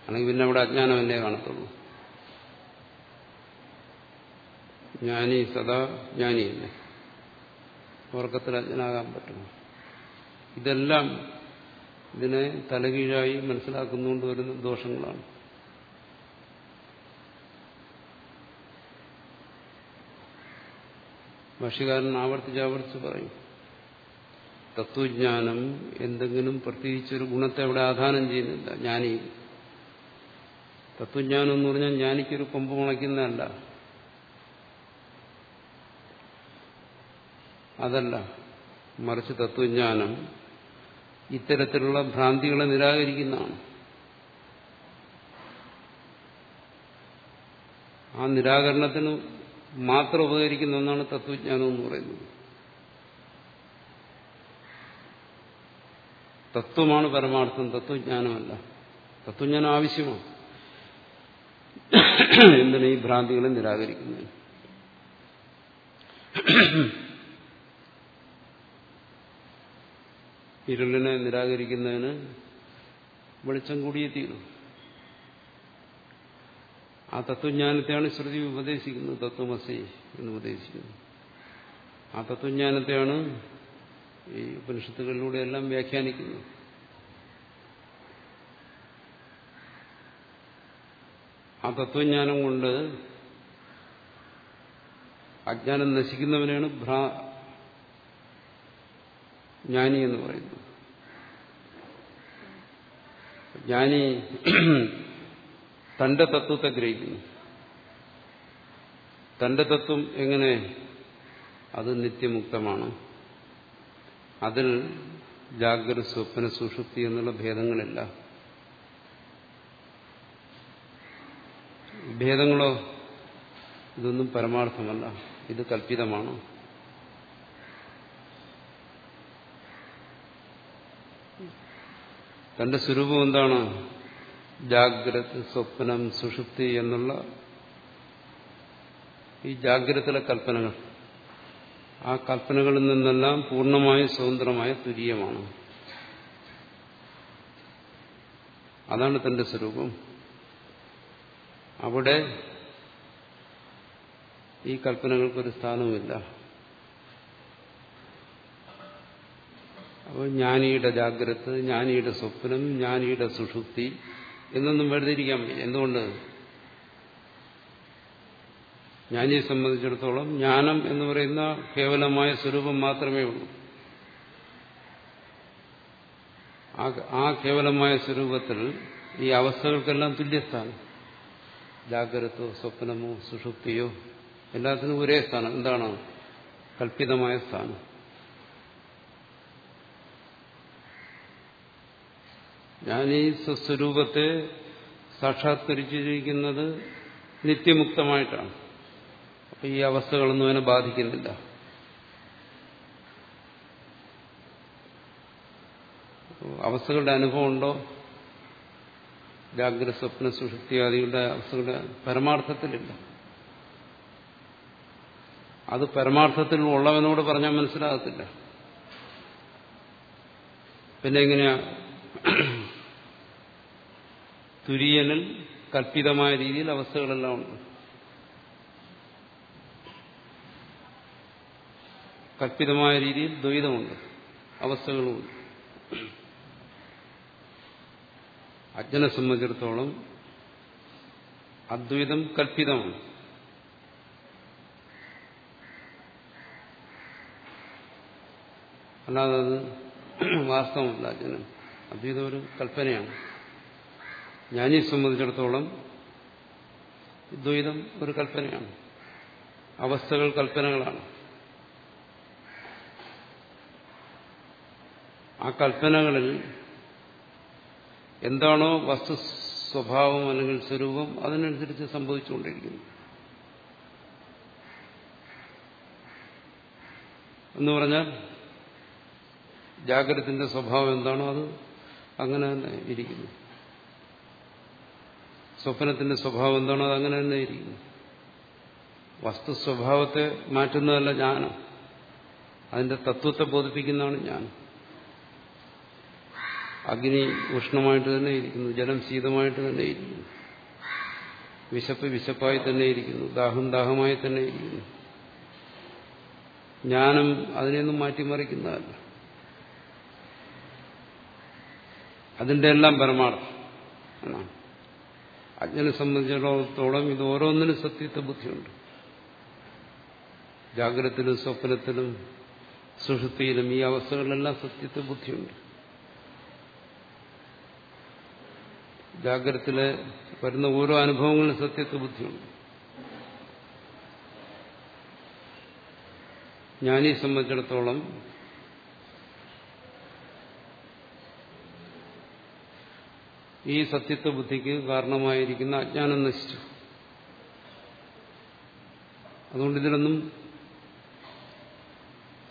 [SPEAKER 1] അല്ലെങ്കിൽ പിന്നെ അവിടെ അജ്ഞാനം എന്നേ കാണത്തുള്ളൂ. ജ്ഞാനി സദാ ജ്ഞാനിയല്ലേ? ഉറക്കത്തിൽ അജ്ഞനാകാൻ പറ്റുമോ? ഇതെല്ലാം ഇതിനെ തലകീഴായി മനസ്സിലാക്കുന്നുകൊണ്ട് വരുന്ന ദോഷങ്ങളാണ്. ഭക്ഷ്യകാരൻ ആവർത്തിച്ച് ആവർത്തിച്ച് പറയും തത്വജ്ഞാനം എന്തെങ്കിലും പ്രത്യേകിച്ചൊരു ഗുണത്തെ അവിടെ ആധാനം ചെയ്യുന്നില്ല ജ്ഞാനി തത്വജ്ഞാനം എന്ന് പറഞ്ഞാൽ ജ്ഞാനിക്കൊരു കൊമ്പ് മുളയ്ക്കുന്നതല്ല. അതല്ല. മറിച്ച് തത്വജ്ഞാനം ഇത്തരത്തിലുള്ള ഭ്രാന്തികളെ നിരാകരിക്കുന്നതാണ്. ആ നിരാകരണത്തിന് മാത്രം ഉപകരിക്കുന്ന ഒന്നാണ് തത്വജ്ഞാനം എന്ന് പറയുന്നത്. തത്വമാണ് പരമാർത്ഥം തത്വജ്ഞാനമല്ല. തത്വജ്ഞാനം ആവശ്യമാണ്. എന്തിനാ ഈ ഭ്രാന്തികളെ നിരാകരിക്കുന്നത്? ഇരുളിനെ നിരാകരിക്കുന്നതിന് വെളിച്ചം കൂടിയേ തീരും. ആ തത്വജ്ഞാനത്തെയാണ് ശ്രുതി ഉപദേശിക്കുന്നത് തത്വമസി എന്ന് ഉപദേശിക്കുന്നത് ആ തത്വജ്ഞാനത്തെയാണ് ഈ ഉപനിഷത്തുകളിലൂടെ എല്ലാം വ്യാഖ്യാനിക്കുന്നത്. ആ തത്വജ്ഞാനം കൊണ്ട് അജ്ഞാനം നശിക്കുന്നവനാണ് ഭ്രാ ജ്ഞാനി എന്ന് പറയുന്നു. ജ്ഞാനി തന്റെ തത്വത്തെ ഗ്രഹിക്കുന്നു. തന്റെ തത്വം എങ്ങനെ? അത് നിത്യമുക്തമാണ്. അതിൽ ജാഗ്രത സ്വപ്ന സുഷുപ്തി എന്നുള്ള ഭേദങ്ങളില്ല. ഭേദങ്ങളോ ഇതൊന്നും പരമാർത്ഥമല്ല. ഇത് കല്പിതമാണ് തന്റെ സ്വരൂപം എന്താണ്? ജാഗ്രത് സ്വപ്നം സുഷുപ്തി എന്നുള്ള ഈ ജാഗ്രതയിലെ കൽപ്പനകൾ. ആ കൽപ്പനകളിൽ നിന്നെല്ലാം പൂർണമായും സ്വതന്ത്രമായ തുര്യമാണ്. അതാണ് തന്റെ സ്വരൂപം. അവിടെ ഈ കൽപ്പനകൾക്കൊരു സ്ഥാനവുമില്ല. ജ്ഞാനിയുടെ ജാഗ്രത ജ്ഞാനിയുടെ സ്വപ്നം ജ്ഞാനിയുടെ സുഷുപ്തി എന്നൊന്നും വേർതിരിക്കാൻ വയ്യ. എന്തുകൊണ്ട്? ജ്ഞാനിയെ സംബന്ധിച്ചിടത്തോളം ജ്ഞാനം എന്ന് പറയുന്ന കേവലമായ സ്വരൂപം മാത്രമേ ഉള്ളൂ. ആ കേവലമായ സ്വരൂപത്തിൽ ഈ അവസ്ഥകൾക്കെല്ലാം തുല്യസ്ഥാനം. ജാഗ്രതോ സ്വപ്നമോ സുഷുപ്തിയോ എല്ലാത്തിനും ഒരേ സ്ഥാനം. എന്താണ്? കൽപ്പിതമായ സ്ഥാനം. ഞാൻ ഈ സ്വസ്വരൂപത്തെ സാക്ഷാത്കരിച്ചിരിക്കുന്നത് നിത്യമുക്തമായിട്ടാണ്. അപ്പൊ ഈ അവസ്ഥകളൊന്നും അവനെ ബാധിക്കുന്നില്ല. അവസ്ഥകളുടെ അനുഭവം ഉണ്ടോ? ജാഗ്രത സ്വപ്ന സുഷുപ്തിയാദികളുടെ അവസ്ഥകളുടെ പരമാർത്ഥത്തിലില്ല. അത് പരമാർത്ഥത്തിൽ ഉള്ളവനോട് പറഞ്ഞാൽ മനസ്സിലാകത്തില്ല. പിന്നെ എങ്ങനെയാ? തുര്യനിൽ കൽപ്പിതമായ രീതിയിൽ അവസ്ഥകളെല്ലാം ഉണ്ട്. കൽപ്പിതമായ രീതിയിൽ ദ്വൈതമുണ്ട്. അവസ്ഥകളുമുണ്ട്. അജ്ഞനെ സംബന്ധിച്ചിടത്തോളം അദ്വൈതം കൽപ്പിതമാണ്. അല്ലാതെ അത് വാസ്തവമല്ല അജ്ഞനം. അദ്വൈതം ഒരു കൽപ്പനയാണ്. ജ്ഞാനിയെ സംബന്ധിച്ചിടത്തോളം ദ്വൈതം ഒരു കൽപ്പനയാണ്. അവസ്ഥകൾ കൽപ്പനകളാണ്. ആ കൽപ്പനകളിൽ എന്താണോ വസ്തു സ്വഭാവം അല്ലെങ്കിൽ സ്വരൂപം അതിനനുസരിച്ച് സംഭവിച്ചുകൊണ്ടിരിക്കുന്നു. എന്ന് പറഞ്ഞാൽ ജാഗ്രതത്തിന്റെ സ്വഭാവം എന്താണോ അത് അങ്ങനെ തന്നെ ഇരിക്കുന്നു. സ്വപ്നത്തിന്റെ സ്വഭാവം എന്താണോ അത് അങ്ങനെ തന്നെ ഇരിക്കുന്നു. വസ്തു സ്വഭാവത്തെ മാറ്റുന്നതല്ല ജ്ഞാനം. അതിന്റെ തത്വത്തെ ബോധിപ്പിക്കുന്നതാണ് ജ്ഞാനം. അഗ്നി ഉഷ്ണമായിട്ട് തന്നെ ഇരിക്കുന്നു ജലം ശീതമായിട്ട് തന്നെ ഇരിക്കുന്നു. വിശപ്പ് വിശപ്പായി തന്നെ ഇരിക്കുന്നു ദാഹം ദാഹമായി തന്നെ ഇരിക്കുന്നു. ജ്ഞാനം അതിനെയൊന്നും മാറ്റിമറിക്കുന്നതല്ല. അതിന്റെ എല്ലാം പരമാർത്ഥം എന്നാണ്. അജ്ഞനെ സംബന്ധിച്ചിടത്തോളം ഇത് ഓരോന്നിനും സത്യത്വ ബുദ്ധിയുണ്ട്. ജാഗ്രതത്തിലും സ്വപ്നത്തിലും സുഷുതിയിലും ഈ അവസ്ഥകളിലെല്ലാം സത്യത്വ ബുദ്ധിയുണ്ട്. ജാഗ്രത വരുന്ന ഓരോ അനുഭവങ്ങളിലും സത്യത്വ ബുദ്ധിയുണ്ട്. ഞാനീ സംബന്ധിച്ചിടത്തോളം ഈ സത്യത്വ ബുദ്ധിക്ക് കാരണമായിരിക്കുന്ന അജ്ഞാനം നശിച്ചു. അതുകൊണ്ട് ഇതിലൊന്നും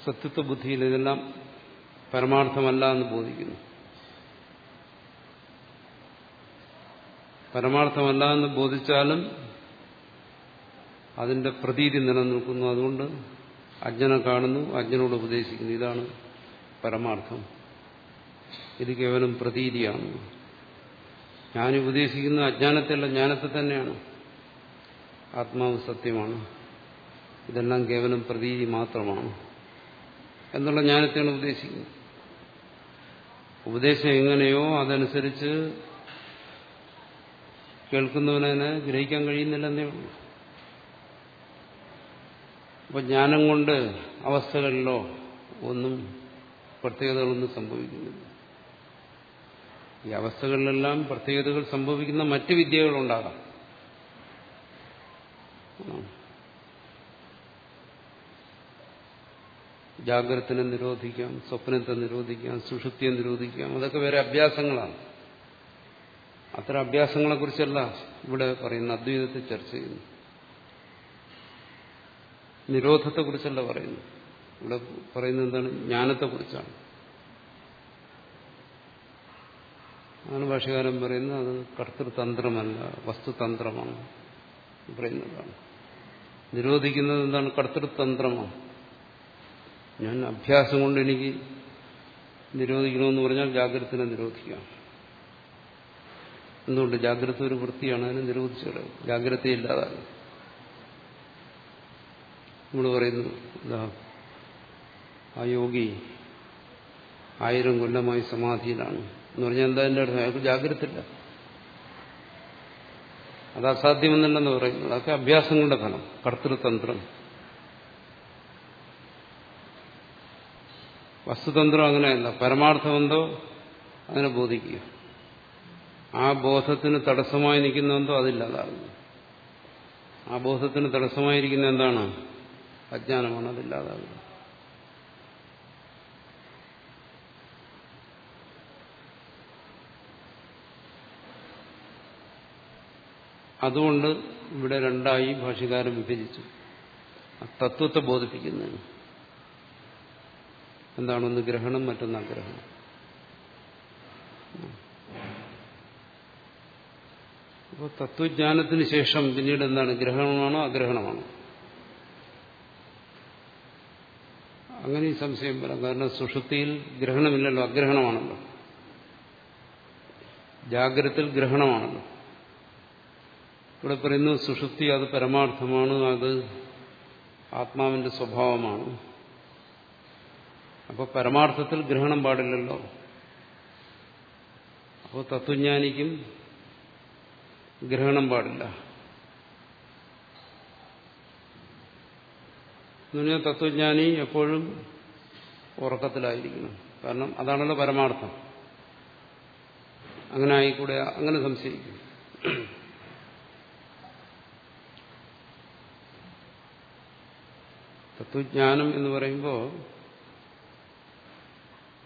[SPEAKER 1] സത്യത്വ ബുദ്ധിയിൽ ഇതെല്ലാം പരമാർത്ഥമല്ല എന്ന് ബോധിക്കുന്നു. പരമാർത്ഥമല്ല എന്ന് ബോധിച്ചാലും അതിന്റെ പ്രതീതി നിലനിൽക്കുന്നു. അതുകൊണ്ട് അജ്ഞനെ കാണുന്നു അജ്ഞനോട് ഉപദേശിക്കുന്നു. ഇതാണ് പരമാർത്ഥം. ഇത് കേവലം പ്രതീതിയാണ്. ഞാൻ ഉപദേശിക്കുന്ന അജ്ഞാനത്തെയല്ല ജ്ഞാനത്തെ തന്നെയാണ്. ആത്മാവ് സത്യമാണ്. ഇതെല്ലാം കേവലം പ്രതീതി മാത്രമാണ് എന്നുള്ള ജ്ഞാനത്തെയാണ് ഉപദേശിക്കുന്നത് ഉപദേശം എങ്ങനെയോ അതനുസരിച്ച് കേൾക്കുന്നവനെ ഗ്രഹിക്കാൻ കഴിയുന്നില്ലെന്നേ ഉള്ളൂ. അപ്പൊ ജ്ഞാനം കൊണ്ട് അവസ്ഥകളിലോ ഒന്നും പ്രത്യേകതകളൊന്നും സംഭവിക്കുന്നില്ല. ഈ അവസ്ഥകളിലെല്ലാം പ്രത്യേകതകൾ സംഭവിക്കുന്ന മറ്റ് വിദ്യകളുണ്ടാകാം. ജാഗ്രതനെ നിരോധിക്കാം സ്വപ്നത്തെ നിരോധിക്കാം സുഷുപ്തിയെ നിരോധിക്കാം അതൊക്കെ വേറെ അഭ്യാസങ്ങളാണ്. അത്തരം അഭ്യാസങ്ങളെക്കുറിച്ചല്ല ഇവിടെ പറയുന്ന അദ്വൈതത്തെ ചർച്ച ചെയ്യുന്നു നിരോധത്തെക്കുറിച്ചല്ല പറയുന്നു ഇവിടെ പറയുന്നത് എന്താണ്? ജ്ഞാനത്തെക്കുറിച്ചാണ്. അതാണ് ഭാഷകാരൻ പറയുന്നത് അത് കർത്തൃതന്ത്രമല്ല വസ്തുതന്ത്രമാണ് പറയുന്നതാണ്. നിരോധിക്കുന്നത് എന്താണ്? കർത്തൃതന്ത്രമാണ്. ഞാൻ അഭ്യാസം കൊണ്ട് എനിക്ക് നിരോധിക്കണമെന്ന് പറഞ്ഞാൽ ജാഗ്രതനെ നിരോധിക്കാം എന്തുകൊണ്ട്? ജാഗ്രത ഒരു വൃത്തിയാണ് അതിനെ നിരോധിച്ചു കളയും ജാഗ്രത ഇല്ലാതാകും നമ്മൾ പറയുന്നു എന്താ ആ യോഗി ആയിരം കൊല്ലമായി സമാധിയിലാണ്. എന്ന് പറഞ്ഞാൽ എന്താ എന്റെ അർത്ഥം അയാൾക്ക് ജാഗ്രത ഇല്ല അത് അസാധ്യമെന്നുണ്ടെന്ന് പറയുന്നത് അതൊക്കെ അഭ്യാസങ്ങളുടെ ഫലം കർത്തൃതന്ത്രം വസ്തുതന്ത്രം അങ്ങനെയല്ല പരമാർത്ഥമെന്തോ അതിനെ ബോധിക്കുക. ആ ബോധത്തിന് തടസ്സമായി നിൽക്കുന്നെന്തോ അതില്ലാതാകുന്നു ആ ബോധത്തിന് തടസ്സമായിരിക്കുന്ന എന്താണ്? അജ്ഞാനമാണ് അതില്ലാതാകുന്നത് അതുകൊണ്ട് ഇവിടെ രണ്ടായി ഭാഷകാരം വിഭജിച്ചു. തത്വത്തെ ബോധിപ്പിക്കുന്നതിന്. എന്താണ് ഒന്ന് ഗ്രഹണം മറ്റൊന്ന് അഗ്രഹണം? അപ്പോൾ തത്വജ്ഞാനത്തിന് ശേഷം പിന്നീട് എന്താണ്? ഗ്രഹണമാണോ അഗ്രഹണമാണോ? അങ്ങനെ ഈ സംശയം വരാം. കാരണം സുഷുതിയിൽ ഗ്രഹണമില്ലല്ലോ അഗ്രഹണമാണല്ലോ. ജാഗ്രതത്തിൽ ഗ്രഹണമാണല്ലോ. ഇവിടെ പറയുന്നു സുഷുപ്തി അത് പരമാർത്ഥമാണ് അത് ആത്മാവിന്റെ സ്വഭാവമാണ്. അപ്പോൾ പരമാർത്ഥത്തിൽ ഗ്രഹണം പാടില്ലല്ലോ. അപ്പോൾ തത്വജ്ഞാനിക്കും ഗ്രഹണം പാടില്ല. തത്വജ്ഞാനി എപ്പോഴും ഉറക്കത്തിലായിരിക്കണം. കാരണം അതാണല്ലോ പരമാർത്ഥം. അങ്ങനെ ആയിക്കൂടെ അങ്ങനെ സംശയിക്കും. തത്വജ്ഞാനം എന്ന് പറയുമ്പോൾ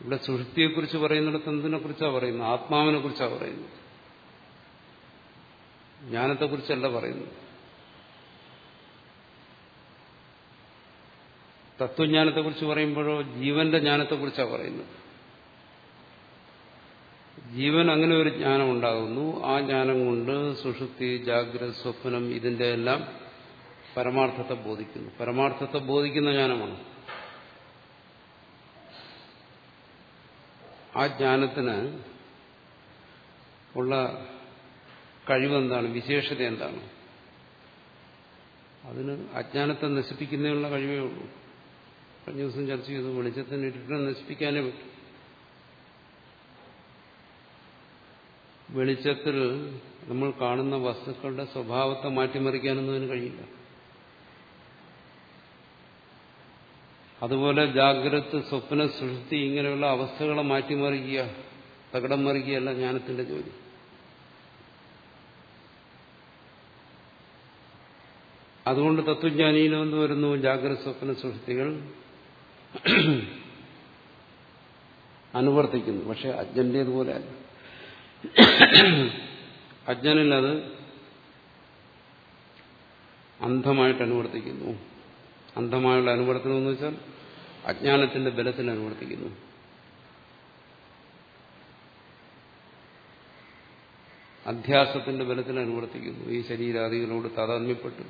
[SPEAKER 1] ഇവിടെ സുഷുപ്തിയെക്കുറിച്ച് പറയുന്നിടത്ത് എന്തിനെ കുറിച്ചാണ് പറയുന്നത്? ആത്മാവിനെ കുറിച്ചാണ് പറയുന്നത്. ജ്ഞാനത്തെക്കുറിച്ചല്ല പറയുന്നത്. തത്വജ്ഞാനത്തെക്കുറിച്ച് പറയുമ്പോഴോ ജീവന്റെ ജ്ഞാനത്തെക്കുറിച്ചാണ് പറയുന്നത്? ജീവൻ അങ്ങനെ ഒരു ജ്ഞാനം ഉണ്ടാകുന്നു. ആ ജ്ഞാനം കൊണ്ട് സുഷുപ്തി ജാഗ്രത സ്വപ്നം ഇതിന്റെ എല്ലാം പരമാർത്ഥത്തെ ബോധിക്കുന്നു. പരമാർത്ഥത്തെ ബോധിക്കുന്ന ജ്ഞാനമാണ്. ആ ജ്ഞാനത്തിന് ഉള്ള കഴിവെന്താണ് വിശേഷത എന്താണ്? അതിന് അജ്ഞാനത്തെ നശിപ്പിക്കുന്നതിനുള്ള കഴിവേ ഉള്ളൂ. കഴിഞ്ഞ ദിവസം ചർച്ച ചെയ്തു വെളിച്ചത്തിന് ഇരുട്ടിനെ നശിപ്പിക്കാനേ പറ്റും. വെളിച്ചത്തിൽ നമ്മൾ കാണുന്ന വസ്തുക്കളുടെ സ്വഭാവത്തെ മാറ്റിമറിക്കാനൊന്നും അതിന് കഴിയില്ല. അതുപോലെ ജാഗ്രത സ്വപ്ന സൃഷ്ടി ഇങ്ങനെയുള്ള അവസ്ഥകളെ മാറ്റിമറിക്കുക തകടം മറിക്കുകയല്ല ജ്ഞാനത്തിന്റെ ജോലി. അതുകൊണ്ട് തത്വജ്ഞാനിയിലും എന്ത് വരുന്നു? ജാഗ്രത സ്വപ്ന സൃഷ്ടികൾ അനുവർത്തിക്കുന്നു. പക്ഷെ അജ്ഞന്റേതുപോലെ അല്ല. അജ്ഞനിൽ അത് അന്ധമായിട്ട് അനുവർത്തിക്കുന്നു. അന്ധമായുള്ള അനുവർത്തനം എന്ന് വെച്ചാൽ അജ്ഞാനത്തിന്റെ ബലത്തിൽ അനുവർത്തിക്കുന്നു. അധ്യാസത്തിന്റെ ബലത്തിൽ അനുവർത്തിക്കുന്നു. ഈ ശരീരാദികളോട് താതാത്മ്യപ്പെട്ട്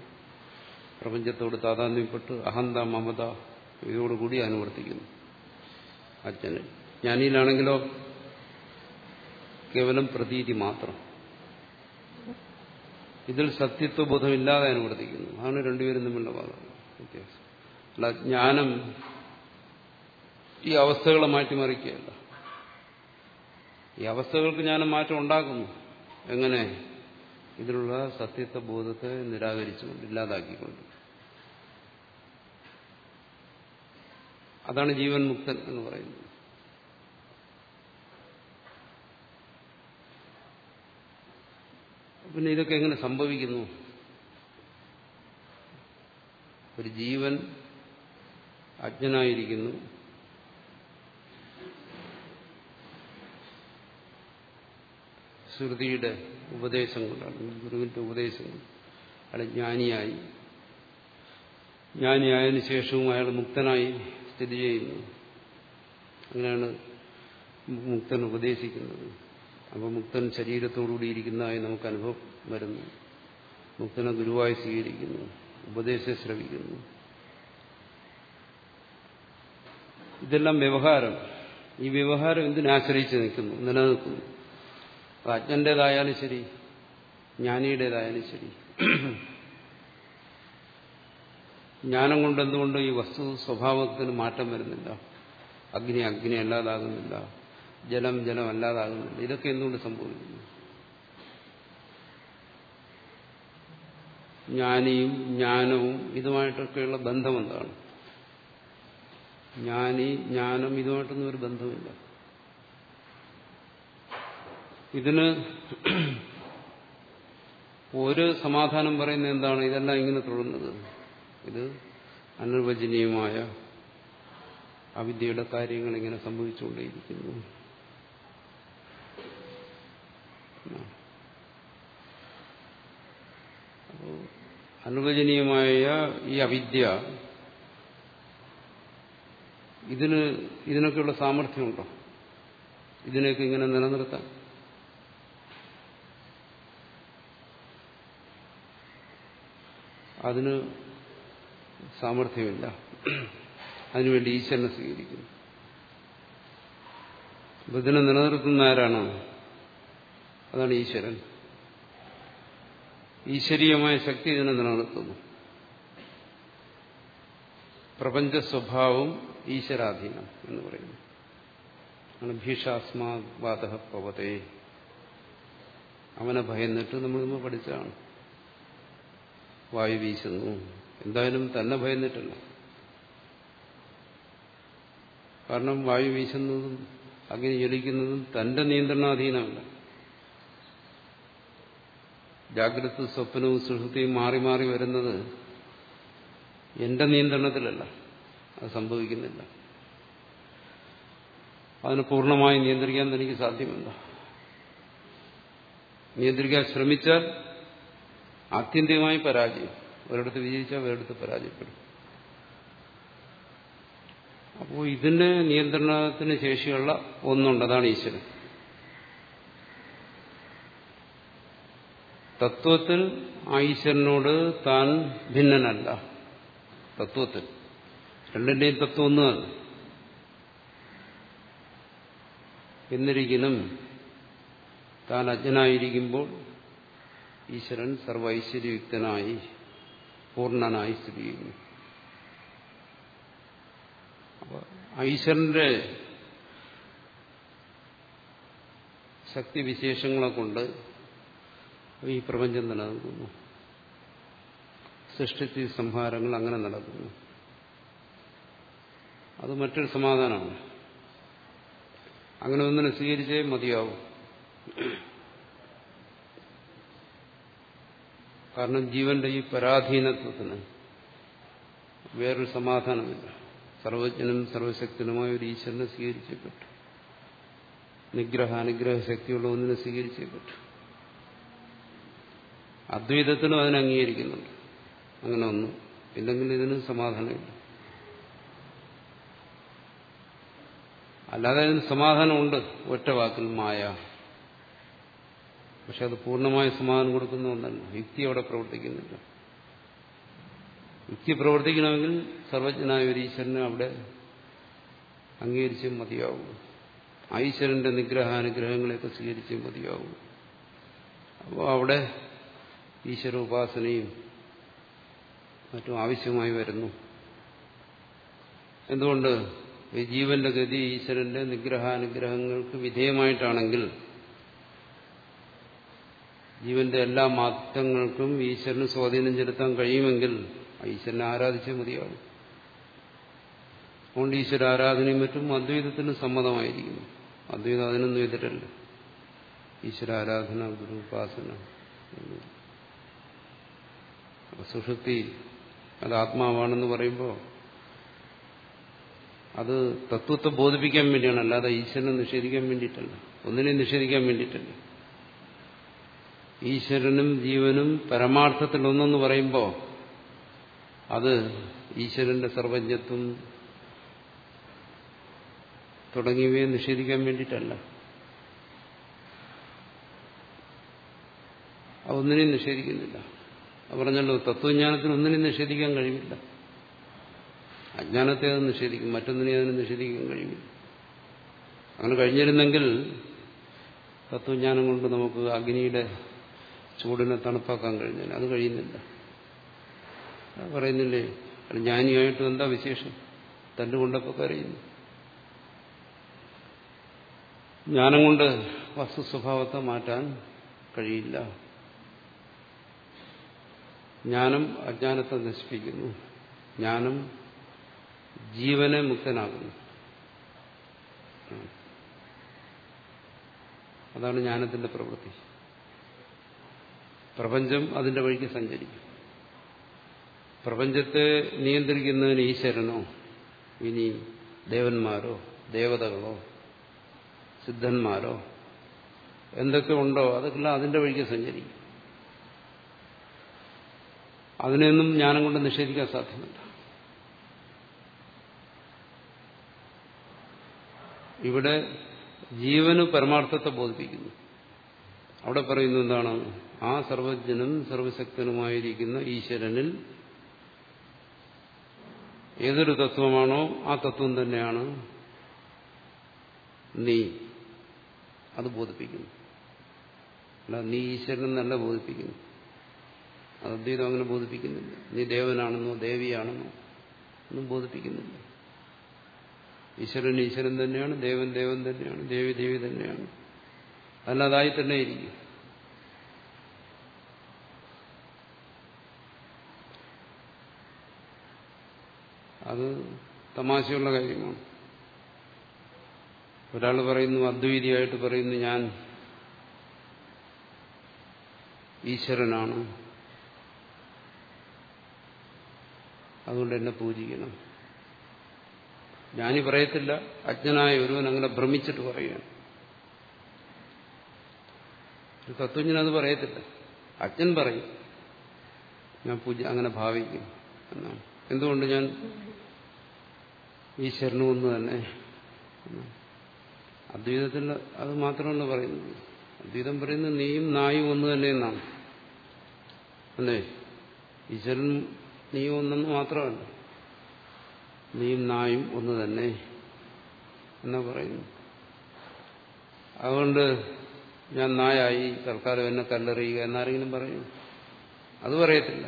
[SPEAKER 1] പ്രപഞ്ചത്തോട് താതാത്മ്യപ്പെട്ട് അഹന്ത മമത ഇതോടുകൂടി അനുവർത്തിക്കുന്നു. അജ്ഞന് ജ്ഞാനിയിലാണെങ്കിലോ കേവലം പ്രതീതി മാത്രം. ഇതിൽ സത്യത്വബോധമില്ലാതെ അനുവർത്തിക്കുന്നു. അതാണ് രണ്ടുപേരും തമ്മിലുള്ള വ്യത്യാസം. അല്ല ജ്ഞാനം ഈ അവസ്ഥകളെ മാറ്റിമറിക്കുകയല്ല. ഈ അവസ്ഥകൾക്ക് ജ്ഞാനം മാറ്റം ഉണ്ടാക്കുന്നു. എങ്ങനെ? ഇതിലുള്ള സത്യത്തെ ബോധത്തെ നിരാകരിച്ചുകൊണ്ട് ഇല്ലാതാക്കിക്കൊണ്ട്. അതാണ് ജീവൻ മുക്തൻ എന്ന് പറയുന്നത്. പിന്നെ ഇതൊക്കെ എങ്ങനെ സംഭവിക്കുന്നു? ഒരു ജീവൻ അജ്ഞനായിരിക്കുന്നു. ശ്രുതിയുടെ ഉപദേശം കൊണ്ടാണ് ഗുരുവിന്റെ ഉപദേശം അയാൾ ജ്ഞാനിയായി. ജ്ഞാനിയായതിനു ശേഷവും അയാൾ മുക്തനായി സ്ഥിതി ചെയ്യുന്നു. അങ്ങനെയാണ് മുക്തൻ ഉപദേശിക്കുന്നത്. അപ്പോൾ മുക്തൻ ശരീരത്തോടുകൂടി ഇരിക്കുന്നതായി നമുക്ക് അനുഭവം വരുന്നു. മുക്തനെ ഗുരുവായി സ്വീകരിക്കുന്നു. ഉപദേശം ശ്രവിക്കുന്നു. ഇതെല്ലാം വ്യവഹാരം. ഈ വ്യവഹാരം എന്തിനാശ്രയിച്ച് നിൽക്കുന്നു? നിലനിൽക്കുന്നു. അജ്ഞന്റേതായാലും ശരി ജ്ഞാനിയുടേതായാലും ശരി. ജ്ഞാനം കൊണ്ട് എന്തുകൊണ്ട് ഈ വസ്തു സ്വഭാവത്തിന് മാറ്റം വരുന്നില്ല. അഗ്നി അഗ്നി അല്ലാതാകുന്നില്ല. ജലം ജലം അല്ലാതാകുന്നില്ല ഇതൊക്കെ എന്തുകൊണ്ട് സംഭവിക്കുന്നു? ജ്ഞാനിയും ജ്ഞാനവും ഇതുമായിട്ടൊക്കെയുള്ള ബന്ധം എന്താണ് ജ്ഞാനി ജ്ഞാനം ഇതുമായിട്ടൊന്നും ഒരു ബന്ധമില്ല ഇതിന് ഒരു സമാധാനം പറയുന്നത് എന്താണ്? ഇതെല്ലാം ഇങ്ങനെ തുടങ്ങുന്നത്. ഇത് അനിർവചനീയമായ അവിദ്യയുടെ കാര്യങ്ങൾ ഇങ്ങനെ സംഭവിച്ചുകൊണ്ടേയിരിക്കുന്നു. അനുവചനീയമായ ഈ അവിദ്യ ഇതിന് ഇതിനൊക്കെയുള്ള സാമർഥ്യമുണ്ടോ? ഇതിനെയൊക്കെ ഇങ്ങനെ നിലനിർത്താൻ? അതിന് സാമർഥ്യമില്ല. അതിനുവേണ്ടി ഈശ്വരനെ സ്വീകരിക്കുന്നു. അപ്പൊ ഇതിനെ നിലനിർത്തുന്ന ആരാണ്? അതാണ് ഈശ്വരൻ. ഈശ്വരീയമായ ശക്തി ഇതിനെ നിലനിർത്തുന്നു. പ്രപഞ്ച സ്വഭാവം ഈശ്വരാധീനം എന്ന് പറയുന്നു. ആണ് ഭീഷാസ്മാവാദ പവതേ. അവനെ ഭയന്നിട്ട് നമ്മൾ നമ്മൾ പഠിച്ചതാണ്. വായു വീശുന്നു. എന്തായാലും തന്നെ ഭയന്നിട്ടില്ല. കാരണം വായു വീശുന്നതും അഗ്നി ജ്വലിക്കുന്നതും തന്റെ നിയന്ത്രണാധീനമല്ല. ജാഗ്രത സ്വപ്നവും സുഹൃത്തിയും മാറി മാറി വരുന്നത് എന്റെ നിയന്ത്രണത്തിലല്ല. അത് സംഭവിക്കുന്നില്ല. അതിനെ പൂർണമായി നിയന്ത്രിക്കാൻ എനിക്ക് സാധ്യമല്ല. നിയന്ത്രിക്കാൻ ശ്രമിച്ചാൽ ആത്യന്തികമായി പരാജയം. ഒരിടത്ത് വിജയിച്ചാൽ ഒരിടത്ത് പരാജയപ്പെടും. അപ്പോൾ ഇതിന്റെ നിയന്ത്രണത്തിന് ശേഷിയുള്ള ഒന്നുണ്ട്. അതാണ് ഈശ്വരൻ. തത്വത്തിൽ ആ ഈശ്വരനോട് താൻ ഭിന്നനല്ല. തത്വത്തിൽ. രണ്ടിന്റെയും തത്വം ഒന്ന് തന്നെ എന്നിരിക്കലും താൻ അജ്ഞനായിരിക്കുമ്പോൾ ഈശ്വരൻ സർവ ഐശ്വര്യയുക്തനായി പൂർണനായി സ്ഥിതി ചെയ്യുന്നു ഐശ്വരന്റെ ശക്തിവിശേഷങ്ങളെ കൊണ്ട് ഈ പ്രപഞ്ചം നിലനിൽക്കുന്നു സൃഷ്ടിച്ച് സംഹാരങ്ങൾ അങ്ങനെ നടക്കുന്നു. അത് മറ്റൊരു സമാധാനമാണ്. അങ്ങനെ ഒന്നിനെ സ്വീകരിച്ചേ മതിയാവും. കാരണം ജീവന്റെ ഈ പരാധീനത്വത്തിന് വേറൊരു സമാധാനമില്ല. സർവജ്ഞനും സർവശക്തനുമായ ഒരു ഈശ്വരനെ സ്വീകരിച്ചേ പറ്റൂ. നിഗ്രഹ ശക്തിയുള്ള ഒന്നിനെ സ്വീകരിച്ചേ പറ്റൂ. അദ്വൈതത്തിനും അതിനെ അംഗീകരിക്കുന്നുണ്ട്. അങ്ങനെ ഒന്നും ഇല്ലെങ്കിൽ ഇതിന് സമാധാനമില്ല. അല്ലാതെ അതിന് സമാധാനമുണ്ട്. ഒറ്റ വാക്കിൽ മായ. പക്ഷെ അത് പൂർണമായ സമാധാനം കൊടുക്കുന്ന ഒന്നല്ല. യുക്തി അവിടെ പ്രവർത്തിക്കുന്നില്ല. യുക്തി പ്രവർത്തിക്കണമെങ്കിൽ സർവജ്ഞനായ ഒരു ഈശ്വരനെ അവിടെ അംഗീകരിച്ചും മതിയാവും ഈശ്വരന്റെ നിഗ്രഹാനുഗ്രഹങ്ങളെയൊക്കെ സ്വീകരിച്ചേ മതിയാവും അപ്പോൾ അവിടെ ഈശ്വര ഉപാസനയും മറ്റും ആവശ്യമായി വരുന്നു. എന്തുകൊണ്ട്? ഈ ജീവന്റെ ഗതി ഈശ്വരന്റെ നിഗ്രഹാനുഗ്രഹങ്ങൾക്ക് വിധേയമായിട്ടാണെങ്കിൽ ജീവന്റെ എല്ലാ മാറ്റങ്ങൾക്കും ഈശ്വരന് സ്വാധീനം ചെലുത്താൻ കഴിയുമെങ്കിൽ ഈശ്വരനെ ആരാധിച്ചേ മതിയാവും. അതുകൊണ്ട് ഈശ്വര ആരാധനയും മറ്റും അദ്വൈതത്തിന് സമ്മതമായിരിക്കുന്നു. അദ്വൈതം അതിനൊന്നും എതിരല്ല ഈശ്വര ആരാധന ഗുരുപാസന സുഷുപ്തി അത് ആത്മാവാണെന്ന് പറയുമ്പോൾ അത് തത്വത്തെ ബോധിപ്പിക്കാൻ വേണ്ടിയാണ്. അല്ലാതെ ഈശ്വരനെ നിഷേധിക്കാൻ വേണ്ടിയിട്ടല്ല. ഒന്നിനെയും നിഷേധിക്കാൻ വേണ്ടിയിട്ടല്ല. ഈശ്വരനും ജീവനും പരമാർത്ഥത്തിൽ ഒന്നെന്ന് പറയുമ്പോൾ അത് ഈശ്വരന്റെ സർവജ്ഞത്വം തുടങ്ങിയവയെ നിഷേധിക്കാൻ വേണ്ടിയിട്ടല്ല. ഒന്നിനെയും നിഷേധിക്കുന്നില്ല. പറഞ്ഞല്ലോ തത്വജ്ഞാനത്തിന് ഒന്നിനെയും നിഷേധിക്കാൻ കഴിയില്ല അജ്ഞാനത്തെ അത് നിഷേധിക്കും മറ്റൊന്നിനെ അതിന് നിഷേധിക്കാൻ കഴിയില്ല അങ്ങനെ കഴിഞ്ഞിരുന്നെങ്കിൽ തത്വജ്ഞാനം കൊണ്ട് നമുക്ക് അഗ്നിയുടെ ചൂടിനെ തണുപ്പാക്കാൻ കഴിഞ്ഞാൽ അത് കഴിയുന്നില്ല. പറയുന്നില്ലേ ജ്ഞാനിയായിട്ടും എന്താ വിശേഷം? തല്ലുകൊണ്ടപ്പോൾ കരയുന്നു. ജ്ഞാനം കൊണ്ട് വസ്തു സ്വഭാവത്തെ മാറ്റാൻ കഴിയില്ല. ജ്ഞാനം അജ്ഞാനത്തെ നശിപ്പിക്കുന്നു. ജ്ഞാനം ജീവനെ മുക്തനാകുന്നു അതാണ് ജ്ഞാനത്തിന്റെ പ്രവൃത്തി. പ്രപഞ്ചം അതിന്റെ വഴിക്ക് സഞ്ചരിക്കും. പ്രപഞ്ചത്തെ നിയന്ത്രിക്കുന്നതിന് ഈശ്വരനോ ഇനി ദേവന്മാരോ ദേവതകളോ സിദ്ധന്മാരോ എന്തൊക്കെ ഉണ്ടോ അതൊക്കെ അതിന്റെ വഴിക്ക് സഞ്ചരിക്കും. അതിനെയൊന്നും ജ്ഞാനം കൊണ്ട് നിഷേധിക്കാൻ സാധ്യമല്ല. ഇവിടെ ജീവന് പരമാർത്ഥത്തെ ബോധിപ്പിക്കുന്നു. അവിടെ പറയുന്നത് എന്താണ്? ആ സർവജ്ഞനും സർവശക്തനുമായിരിക്കുന്ന ഈശ്വരനിൽ ഏതൊരു തത്വമാണോ ആ തത്വം തന്നെയാണ് നീ. അത് ബോധിപ്പിക്കുന്നു. അല്ല നീ ഈശ്വരനെന്നല്ല ബോധിപ്പിക്കുന്നു. അദ്വൈതം അങ്ങനെ ബോധിപ്പിക്കുന്നില്ല. നീ ദേവനാണെന്നോ ദേവിയാണെന്നോ ഒന്നും ബോധിപ്പിക്കുന്നില്ല. ഈശ്വരൻ ഈശ്വരൻ തന്നെയാണ് ദേവൻ ദേവൻ തന്നെയാണ് ദേവി ദേവി തന്നെയാണ്. അല്ലാതായി തന്നെ ഇരിക്കും. അത് തമാശയുള്ള കാര്യമാണ്. ഒരാൾ പറയുന്നു അദ്വൈതിയായിട്ട് പറയുന്നു ഞാൻ ഈശ്വരനാണ്. അതുകൊണ്ട് എന്നെ പൂജിക്കണം. ഞാനീ പറയത്തില്ല അജ്ഞനായ ഒരുവൻ അങ്ങനെ ഭ്രമിച്ചിട്ട് പറയുകയാണ്. ഒരു തത്വജ്ഞനത് പറയത്തില്ല. അജ്ഞൻ പറയും ഞാൻ പൂജ അങ്ങനെ ഭാവിക്കും എന്നാണ്. എന്തുകൊണ്ട് ഞാൻ ഈശ്വരനും ഒന്ന് തന്നെ അദ്വൈതത്തിൽ അത് മാത്രമല്ല പറയുന്നത്. അദ്വൈതം പറയുന്നത് നീയും നായും ഒന്ന് തന്നെ എന്നാണ്. അല്ലേ? ഈശ്വരൻ നീയും ഒന്നെന്ന് മാത്രമല്ല. നീയും നായും ഒന്ന് തന്നെ എന്നാ പറയുന്നു. അതുകൊണ്ട് ഞാൻ നായായി തൽക്കാലം എന്നെ കല്ലെറിയുക എന്നാരെങ്കിലും പറയും. അത് പറയത്തില്ല.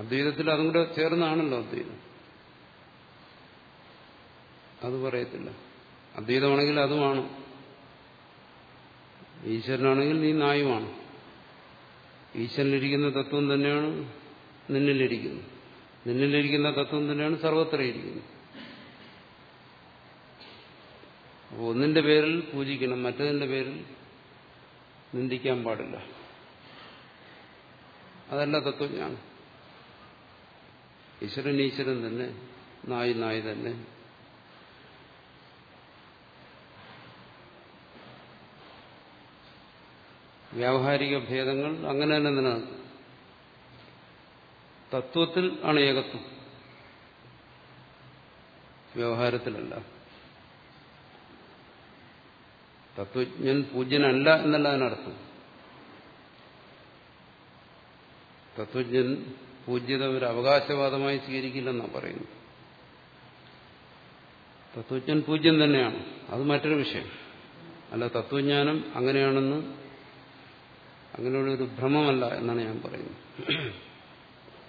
[SPEAKER 1] അദ്വൈതത്തിൽ അതും കൂടെ ചേർന്നാണല്ലോ അദ്വൈതം. അത് പറയത്തില്ല. അദ്വൈതമാണെങ്കിൽ അതുമാണ്. ഈശ്വരനാണെങ്കിൽ നീ നായുമാണ്. ഈശ്വരനിലിരിക്കുന്ന തത്വം തന്നെയാണ് നിന്നിലിരിക്കുന്നത്. നിന്നിലിരിക്കുന്ന തത്വം തന്നെയാണ് സർവത്ര ഇരിക്കുന്നത് അപ്പോൾ ഒന്നിന്റെ പേരിൽ പൂജിക്കണം മറ്റതിന്റെ പേരിൽ നിന്ദിക്കാൻ പാടില്ല. അതല്ല തത്വജ്ഞാനം. ഈശ്വരൻ ഈശ്വരൻ തന്നെ നായി നായി തന്നെ. വ്യാവഹാരിക ഭേദങ്ങൾ അങ്ങനെ തന്നെ നിലനിൽക്കും തത്വത്തിൽ ആണ് ഏകത്വം. വ്യവഹാരത്തിലല്ല. തത്വജ്ഞൻ പൂജ്യനല്ല എന്നല്ല അതിനർത്ഥം. തത്വജ്ഞൻ പൂജ്യത ഒരു അവകാശവാദമായി സ്വീകരിക്കില്ലെന്നാണ് പറയുന്നു തത്വജ്ഞൻ പൂജ്യം തന്നെയാണ്. അത് മറ്റൊരു വിഷയം. അല്ല തത്വജ്ഞാനം അങ്ങനെയാണെന്ന് അങ്ങനെയുള്ളൊരു ഭ്രമമല്ല എന്നാണ് ഞാൻ പറയുന്നത്.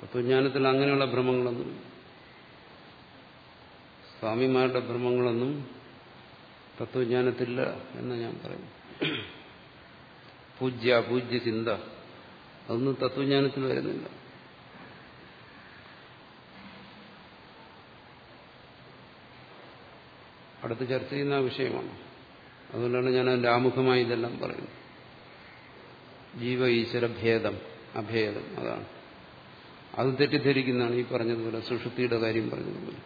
[SPEAKER 1] തത്വജ്ഞാനത്തിൽ അങ്ങനെയുള്ള ഭ്രമങ്ങളൊന്നും സ്വാമിമാരുടെ ഭ്രമങ്ങളൊന്നും തത്വജ്ഞാനത്തില്ല എന്ന് ഞാൻ പറയുന്നു പൂജ്യ പൂജ്യ ചിന്ത അതൊന്നും തത്വജ്ഞാനത്തിൽ വരുന്നില്ല. അടുത്ത് ചർച്ച ചെയ്യുന്ന വിഷയമാണ്. അതുകൊണ്ടാണ് ഞാൻ അതിന്റെ ആമുഖമായി ഇതെല്ലാം പറയുന്നത്. ജീവ ഈശ്വര ഭേദം അഭേദം അതാണ്. അത് തെറ്റിദ്ധരിക്കുന്നതാണ് ഈ പറഞ്ഞതുപോലെ സുഷുതിയുടെ കാര്യം പറഞ്ഞതുപോലെ.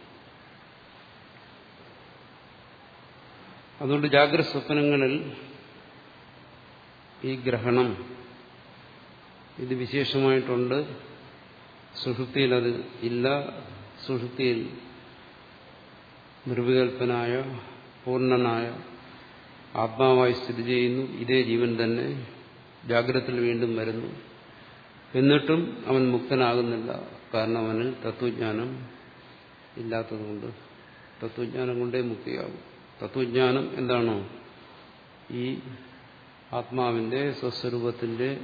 [SPEAKER 1] അതുകൊണ്ട് ജാഗ്രത സ്വപ്നങ്ങളിൽ ഈ ഗ്രഹണം ഇത് വിശേഷമായിട്ടുണ്ട്. സുഷുപ്തിയിൽ അത് ഇല്ല. സുഷുപ്തിയിൽ നിർവികൽപ്പനായ പൂർണനായ ആത്മാവായി സ്ഥിതി ചെയ്യുന്നു. ഇതേ ജീവൻ തന്നെ. ജാഗ്രതത്തിൽ വീണ്ടും വരുന്നു. എന്നിട്ടും അവൻ മുക്തനാകുന്നില്ല. കാരണം അവനിൽ തത്വജ്ഞാനം ഇല്ലാത്തതുകൊണ്ട്. തത്വജ്ഞാനം കൊണ്ടേ മുക്തിയാകും. തത്വജ്ഞാനം എന്താണോ? ഈ ആത്മാവിന്റെ സ്വസ്വരൂപത്തിന്റെ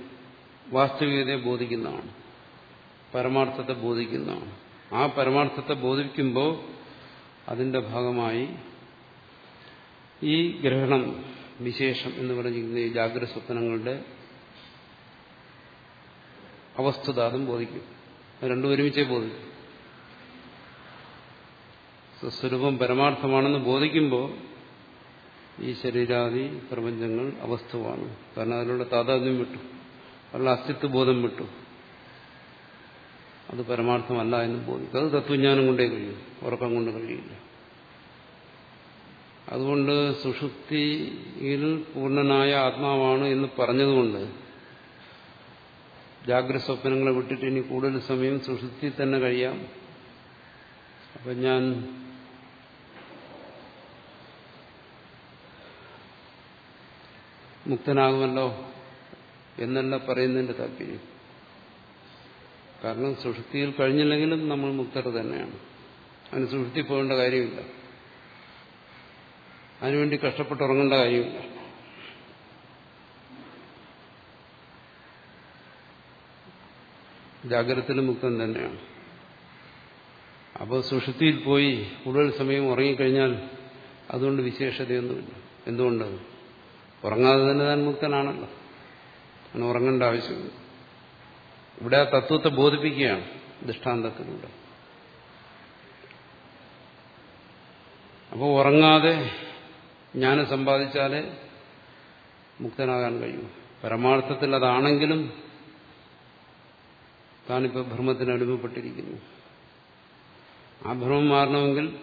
[SPEAKER 1] വാസ്തവികതയെ ബോധിക്കുന്നതാണ്. പരമാർത്ഥത്തെ ബോധിക്കുന്നതാണ്. ആ പരമാർത്ഥത്തെ ബോധിക്കുമ്പോൾ അതിന്റെ ഭാഗമായി ഈ ഗ്രഹണം വിശേഷം എന്ന് പറഞ്ഞിരിക്കുന്ന ഈ ജാഗ്രത സ്വപ്നങ്ങളുടെ അവസ്ഥത അതും ബോധിക്കും. രണ്ടും ഒരുമിച്ചേ ബോധിക്കും. സ്വസ്വരൂപം പരമാർത്ഥമാണെന്ന് ബോധിക്കുമ്പോൾ ഈ ശരീരാദി പ്രപഞ്ചങ്ങൾ അവസ്ഥമാണ് കാരണം അതിലൂടെ താതാത്മ്യം വിട്ടു. അതിലുള്ള അസ്തിത്വ ബോധം വിട്ടു. അത് പരമാർത്ഥമല്ല എന്ന് ബോധിക്കും. അത് തത്വജ്ഞാനം കൊണ്ടേ കഴിയും. ഉറക്കം കൊണ്ട് കഴിയില്ല. അതുകൊണ്ട് സുഷുപ്തിയിൽ പൂർണനായ ആത്മാവാണ് എന്ന് പറഞ്ഞതുകൊണ്ട് ജാഗ്രത സ്വപ്നങ്ങളെ വിട്ടിട്ട് ഇനി കൂടുതൽ സമയം സുഷുതി തന്നെ കഴിയാം. അപ്പൊ ഞാൻ മുക്തനാകുമല്ലോ എന്നല്ല പറയുന്നതിന്റെ താല്പര്യം. കാരണം സുഷുതിയിൽ കഴിഞ്ഞില്ലെങ്കിലും നമ്മൾ മുക്തർ തന്നെയാണ്. അതിന് സുഷുതി പോകേണ്ട കാര്യമില്ല. അതിനുവേണ്ടി കഷ്ടപ്പെട്ടുറങ്ങേണ്ട കാര്യമില്ല. ജാഗ്രതത്തിൽ മുക്തൻ തന്നെയാണ്. അപ്പോൾ സുഷുതിയിൽ പോയി കൂടുതൽ സമയം ഉറങ്ങിക്കഴിഞ്ഞാൽ അതുകൊണ്ട് വിശേഷതയൊന്നുമില്ല. എന്തുകൊണ്ട് ഉറങ്ങാതെ തന്നെ താൻ മുക്തനാണല്ലോ. അങ്ങനെ ഉറങ്ങേണ്ട ആവശ്യമില്ല. ഇവിടെ ആ തത്വത്തെ ബോധിപ്പിക്കുകയാണ് ദൃഷ്ടാന്തത്തിലൂടെ. അപ്പോൾ ഉറങ്ങാതെ ജ്ഞാനം സമ്പാദിച്ചാലേ മുക്തനാകാൻ കഴിയും. പരമാർത്ഥത്തിൽ അതാണെങ്കിലും താനിപ്പോൾ ഭ്രമത്തിന് അടിമപ്പെട്ടിരിക്കുന്നു ആ ഭ്രമം മാറണമെങ്കിൽ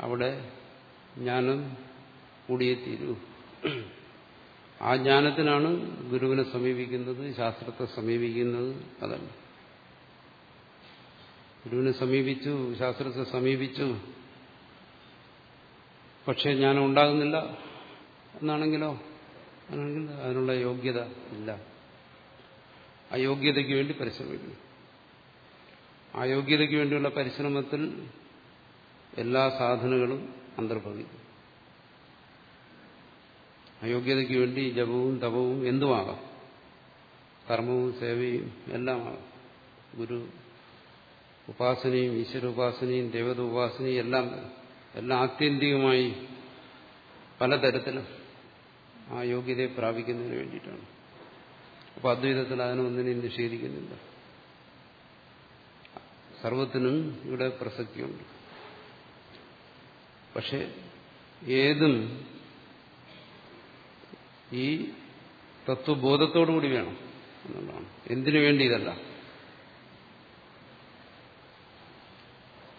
[SPEAKER 1] അവിടെ ജ്ഞാനം കൂടിയേ ആ ജ്ഞാനത്തിനാണ് ഗുരുവിനെ സമീപിക്കുന്നത് ശാസ്ത്രത്തെ സമീപിക്കുന്നത് അതല്ല. ഗുരുവിനെ സമീപിച്ചു ശാസ്ത്രത്തെ സമീപിച്ചു. പക്ഷേ ജ്ഞാനം ഉണ്ടാകുന്നില്ല. എന്നാണെങ്കിലോ അതിനുള്ള യോഗ്യത ഇല്ല. ആ യോഗ്യതയ്ക്ക് വേണ്ടി പരിശ്രമിക്കുന്നു. അയോഗ്യതയ്ക്ക് വേണ്ടിയുള്ള പരിശ്രമത്തിൽ എല്ലാ സാധനങ്ങളും അന്തർഭവിക്കും. അയോഗ്യതയ്ക്ക് വേണ്ടി ജപവും തപവും എന്തുമാകാം? കർമ്മവും സേവയും എല്ലാമാകാം. ഗുരു ഉപാസനയും ഈശ്വര ഉപാസനയും ദേവത ഉപാസനയും എല്ലാം എല്ലാം ആത്യന്തികമായി പലതരത്തിലും ആ യോഗ്യതയെ പ്രാപിക്കുന്നതിന് വേണ്ടിയിട്ടാണ്. അപ്പോൾ അദ്വൈതത്തിൽ അതിനൊന്നിനെയും നിഷേധിക്കുന്നില്ല. സർവത്തിനും ഇവിടെ പ്രസക്തിയുണ്ട്. പക്ഷെ ഏതും ഈ തത്വബോധത്തോടുകൂടി വേണം എന്നുള്ളതാണ്. എന്തിനു വേണ്ടി ഇതല്ല?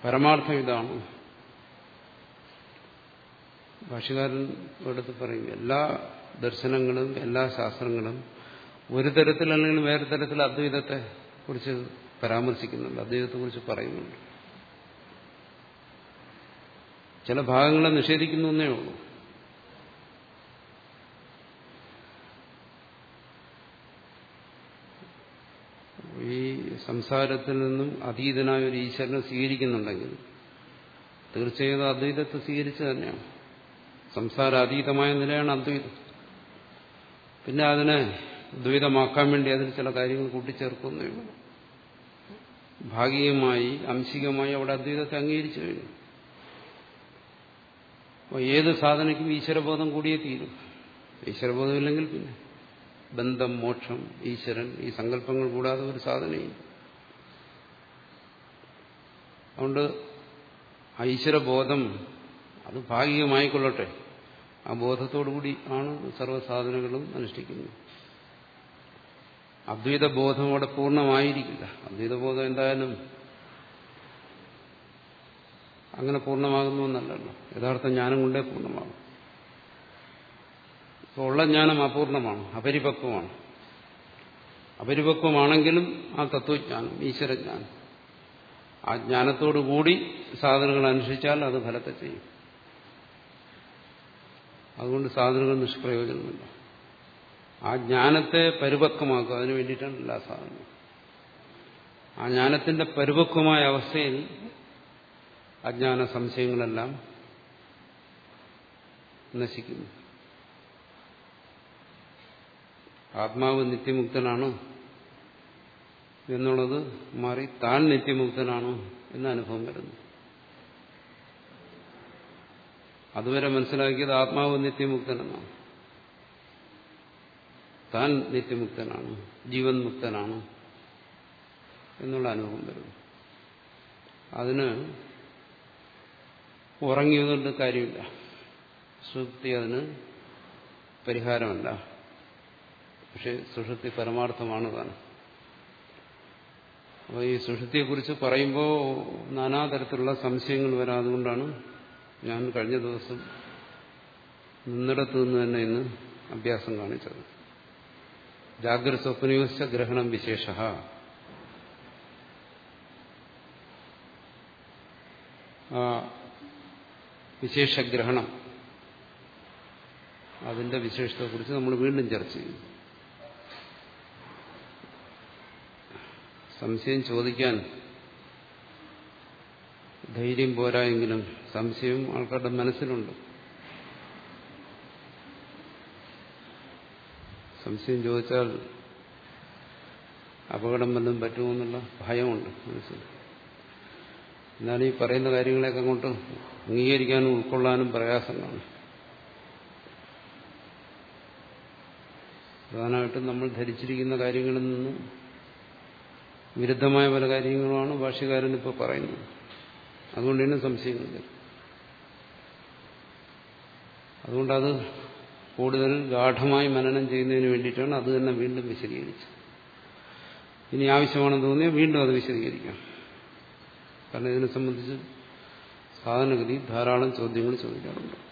[SPEAKER 1] പരമാർത്ഥം ഇതാണ്. ഭാഷകാരൻ എടുത്ത് പറയും എല്ലാ ദർശനങ്ങളും എല്ലാ ശാസ്ത്രങ്ങളും ഒരു തരത്തിൽ അല്ലെങ്കിൽ വേറെ തരത്തിൽ അദ്വൈതത്തെ കുറിച്ച് പരാമർശിക്കുന്നുണ്ട്. അദ്വൈതത്തെ കുറിച്ച് പറയുന്നുണ്ട്. ചില ഭാഗങ്ങളെ നിഷേധിക്കുന്നു എന്നേ ഉള്ളൂ. ഈ സംസാരത്തിൽ നിന്നും അതീതനായ ഒരു ഈശ്വരനെ സ്വീകരിക്കുന്നുണ്ടെങ്കിൽ തീർച്ചയായും അദ്വൈതത്തെ സ്വീകരിച്ചു തന്നെയാണ്. സംസാര അതീതമായ നിലയാണ് അദ്വൈതം പിന്നെ അതിനെ ദ്വൈതമാക്കാൻ വേണ്ടി അതിൽ ചില കാര്യങ്ങൾ കൂട്ടിച്ചേർക്കുന്നേ ഉള്ളൂ ഭാഗികമായി അംശികമായി അവിടെ അദ്വൈതത്തെ അംഗീകരിച്ചു കഴിഞ്ഞു. അപ്പോൾ ഏത് സാധനയ്ക്കും ഈശ്വരബോധം കൂടിയേ തീരും. ഈശ്വരബോധമില്ലെങ്കിൽ പിന്നെ. ബന്ധം മോക്ഷം ഈശ്വരൻ ഈ സങ്കല്പങ്ങൾ കൂടാതെ ഒരു സാധനയില്ല അതുകൊണ്ട് ഈശ്വരബോധം അത് ഭാഗികമായിക്കൊള്ളട്ടെ. ആ ബോധത്തോടുകൂടി ആണ് സർവസാധനങ്ങളും അനുഷ്ഠിക്കുന്നത്. അദ്വൈത ബോധം അവിടെ പൂർണമായിരിക്കില്ല. അദ്വൈത ബോധം എന്തായാലും അങ്ങനെ പൂർണമാകുന്നു എന്നല്ലല്ലോ. യഥാർത്ഥ ജ്ഞാനം കൊണ്ടേ പൂർണമാകും. ഇപ്പോൾ ഉള്ള ജ്ഞാനം അപൂർണമാണ് അപരിപക്വമാണ്. അപരിപക്വമാണെങ്കിലും ആ തത്വജ്ഞാനം ഈശ്വരജ്ഞാനം. ആ ജ്ഞാനത്തോടുകൂടി സാധനങ്ങൾ അനുഷ്ഠിച്ചാൽ അത് ഫലത്തെ ചെയ്യും. അതുകൊണ്ട് സാധനങ്ങൾ നിഷ്പ്രയോജനമില്ല. ആ ജ്ഞാനത്തെ പരിപക്വമാക്കുക. അതിനു വേണ്ടിയിട്ടാണ് എല്ലാ സാധനവും. ആ ജ്ഞാനത്തിന്റെ പരിപക്വമായ അവസ്ഥയിൽ അജ്ഞാന സംശയങ്ങളെല്ലാം നശിക്കുന്നു. ആത്മാവ് നിത്യമുക്തനാണോ എന്നുള്ളത് മാറി താൻ നിത്യമുക്തനാണോ എന്ന അനുഭവം വരുന്നു. അതുവരെ മനസ്സിലാക്കിയത് ആത്മാവ് നിത്യമുക്തനെന്നാണ് താൻ നിത്യമുക്തനാണ് ജീവൻ മുക്തനാണ് എന്നുള്ള അനുഭവം വരുന്നു. അതിന് ഉറങ്ങിയതുകൊണ്ട് കാര്യമില്ല. സുഷുപ്തി അതിന് പരിഹാരമല്ല. പക്ഷെ സുഷുപ്തി പരമാർത്ഥമാണ് താൻ അപ്പോൾ ഈ സുഷുപ്തിയെക്കുറിച്ച് പറയുമ്പോൾ നാനാതരത്തിലുള്ള സംശയങ്ങൾ വരാതുകൊണ്ടാണ് ഞാൻ കഴിഞ്ഞ ദിവസം നിന്നിടത്തു നിന്ന് തന്നെ ഇന്ന് അഭ്യാസം കാണിച്ചത്. ജാഗ്രത സ്വപ്നയോശ ഗ്രഹണം വിശേഷ. വിശേഷഗ്രഹണം. അതിന്റെ വിശേഷത്തെക്കുറിച്ച് നമ്മൾ വീണ്ടും ചർച്ച ചെയ്യും. സംശയം ചോദിക്കാൻ ധൈര്യം പോരായെങ്കിലും സംശയവും ആൾക്കാരുടെ മനസ്സിലുണ്ട്. സംശയം ചോദിച്ചാൽ അപകടം വല്ലതും പറ്റുമെന്നുള്ള ഭയമുണ്ട് മനസ്സിൽ. എന്നാൽ ഈ പറയുന്ന കാര്യങ്ങളെയൊക്കെ അങ്ങോട്ട് അംഗീകരിക്കാനും ഉൾക്കൊള്ളാനും പ്രയാസങ്ങളാണ്. പ്രധാനമായിട്ടും നമ്മൾ ധരിച്ചിരിക്കുന്ന കാര്യങ്ങളിൽ നിന്ന് വിരുദ്ധമായ പല കാര്യങ്ങളുമാണ് ഭാഷ്യകാരൻ ഇപ്പോൾ പറയുന്നത്. അതുകൊണ്ട് തന്നെ സംശയങ്ങളില്ല അതുകൊണ്ടത് കൂടുതൽ ഗാഠമായി മനനം ചെയ്യുന്നതിന് വേണ്ടിയിട്ടാണ് അത് തന്നെ വീണ്ടും വിശദീകരിച്ചത്. ഇനി ആവശ്യമാണെന്ന് തോന്നിയാൽ വീണ്ടും അത് വിശദീകരിക്കാം. കാരണം ഇതിനെ സംബന്ധിച്ച് സാധാരണഗതി ധാരാളം ചോദ്യങ്ങൾ ചോദിക്കാറുണ്ട്.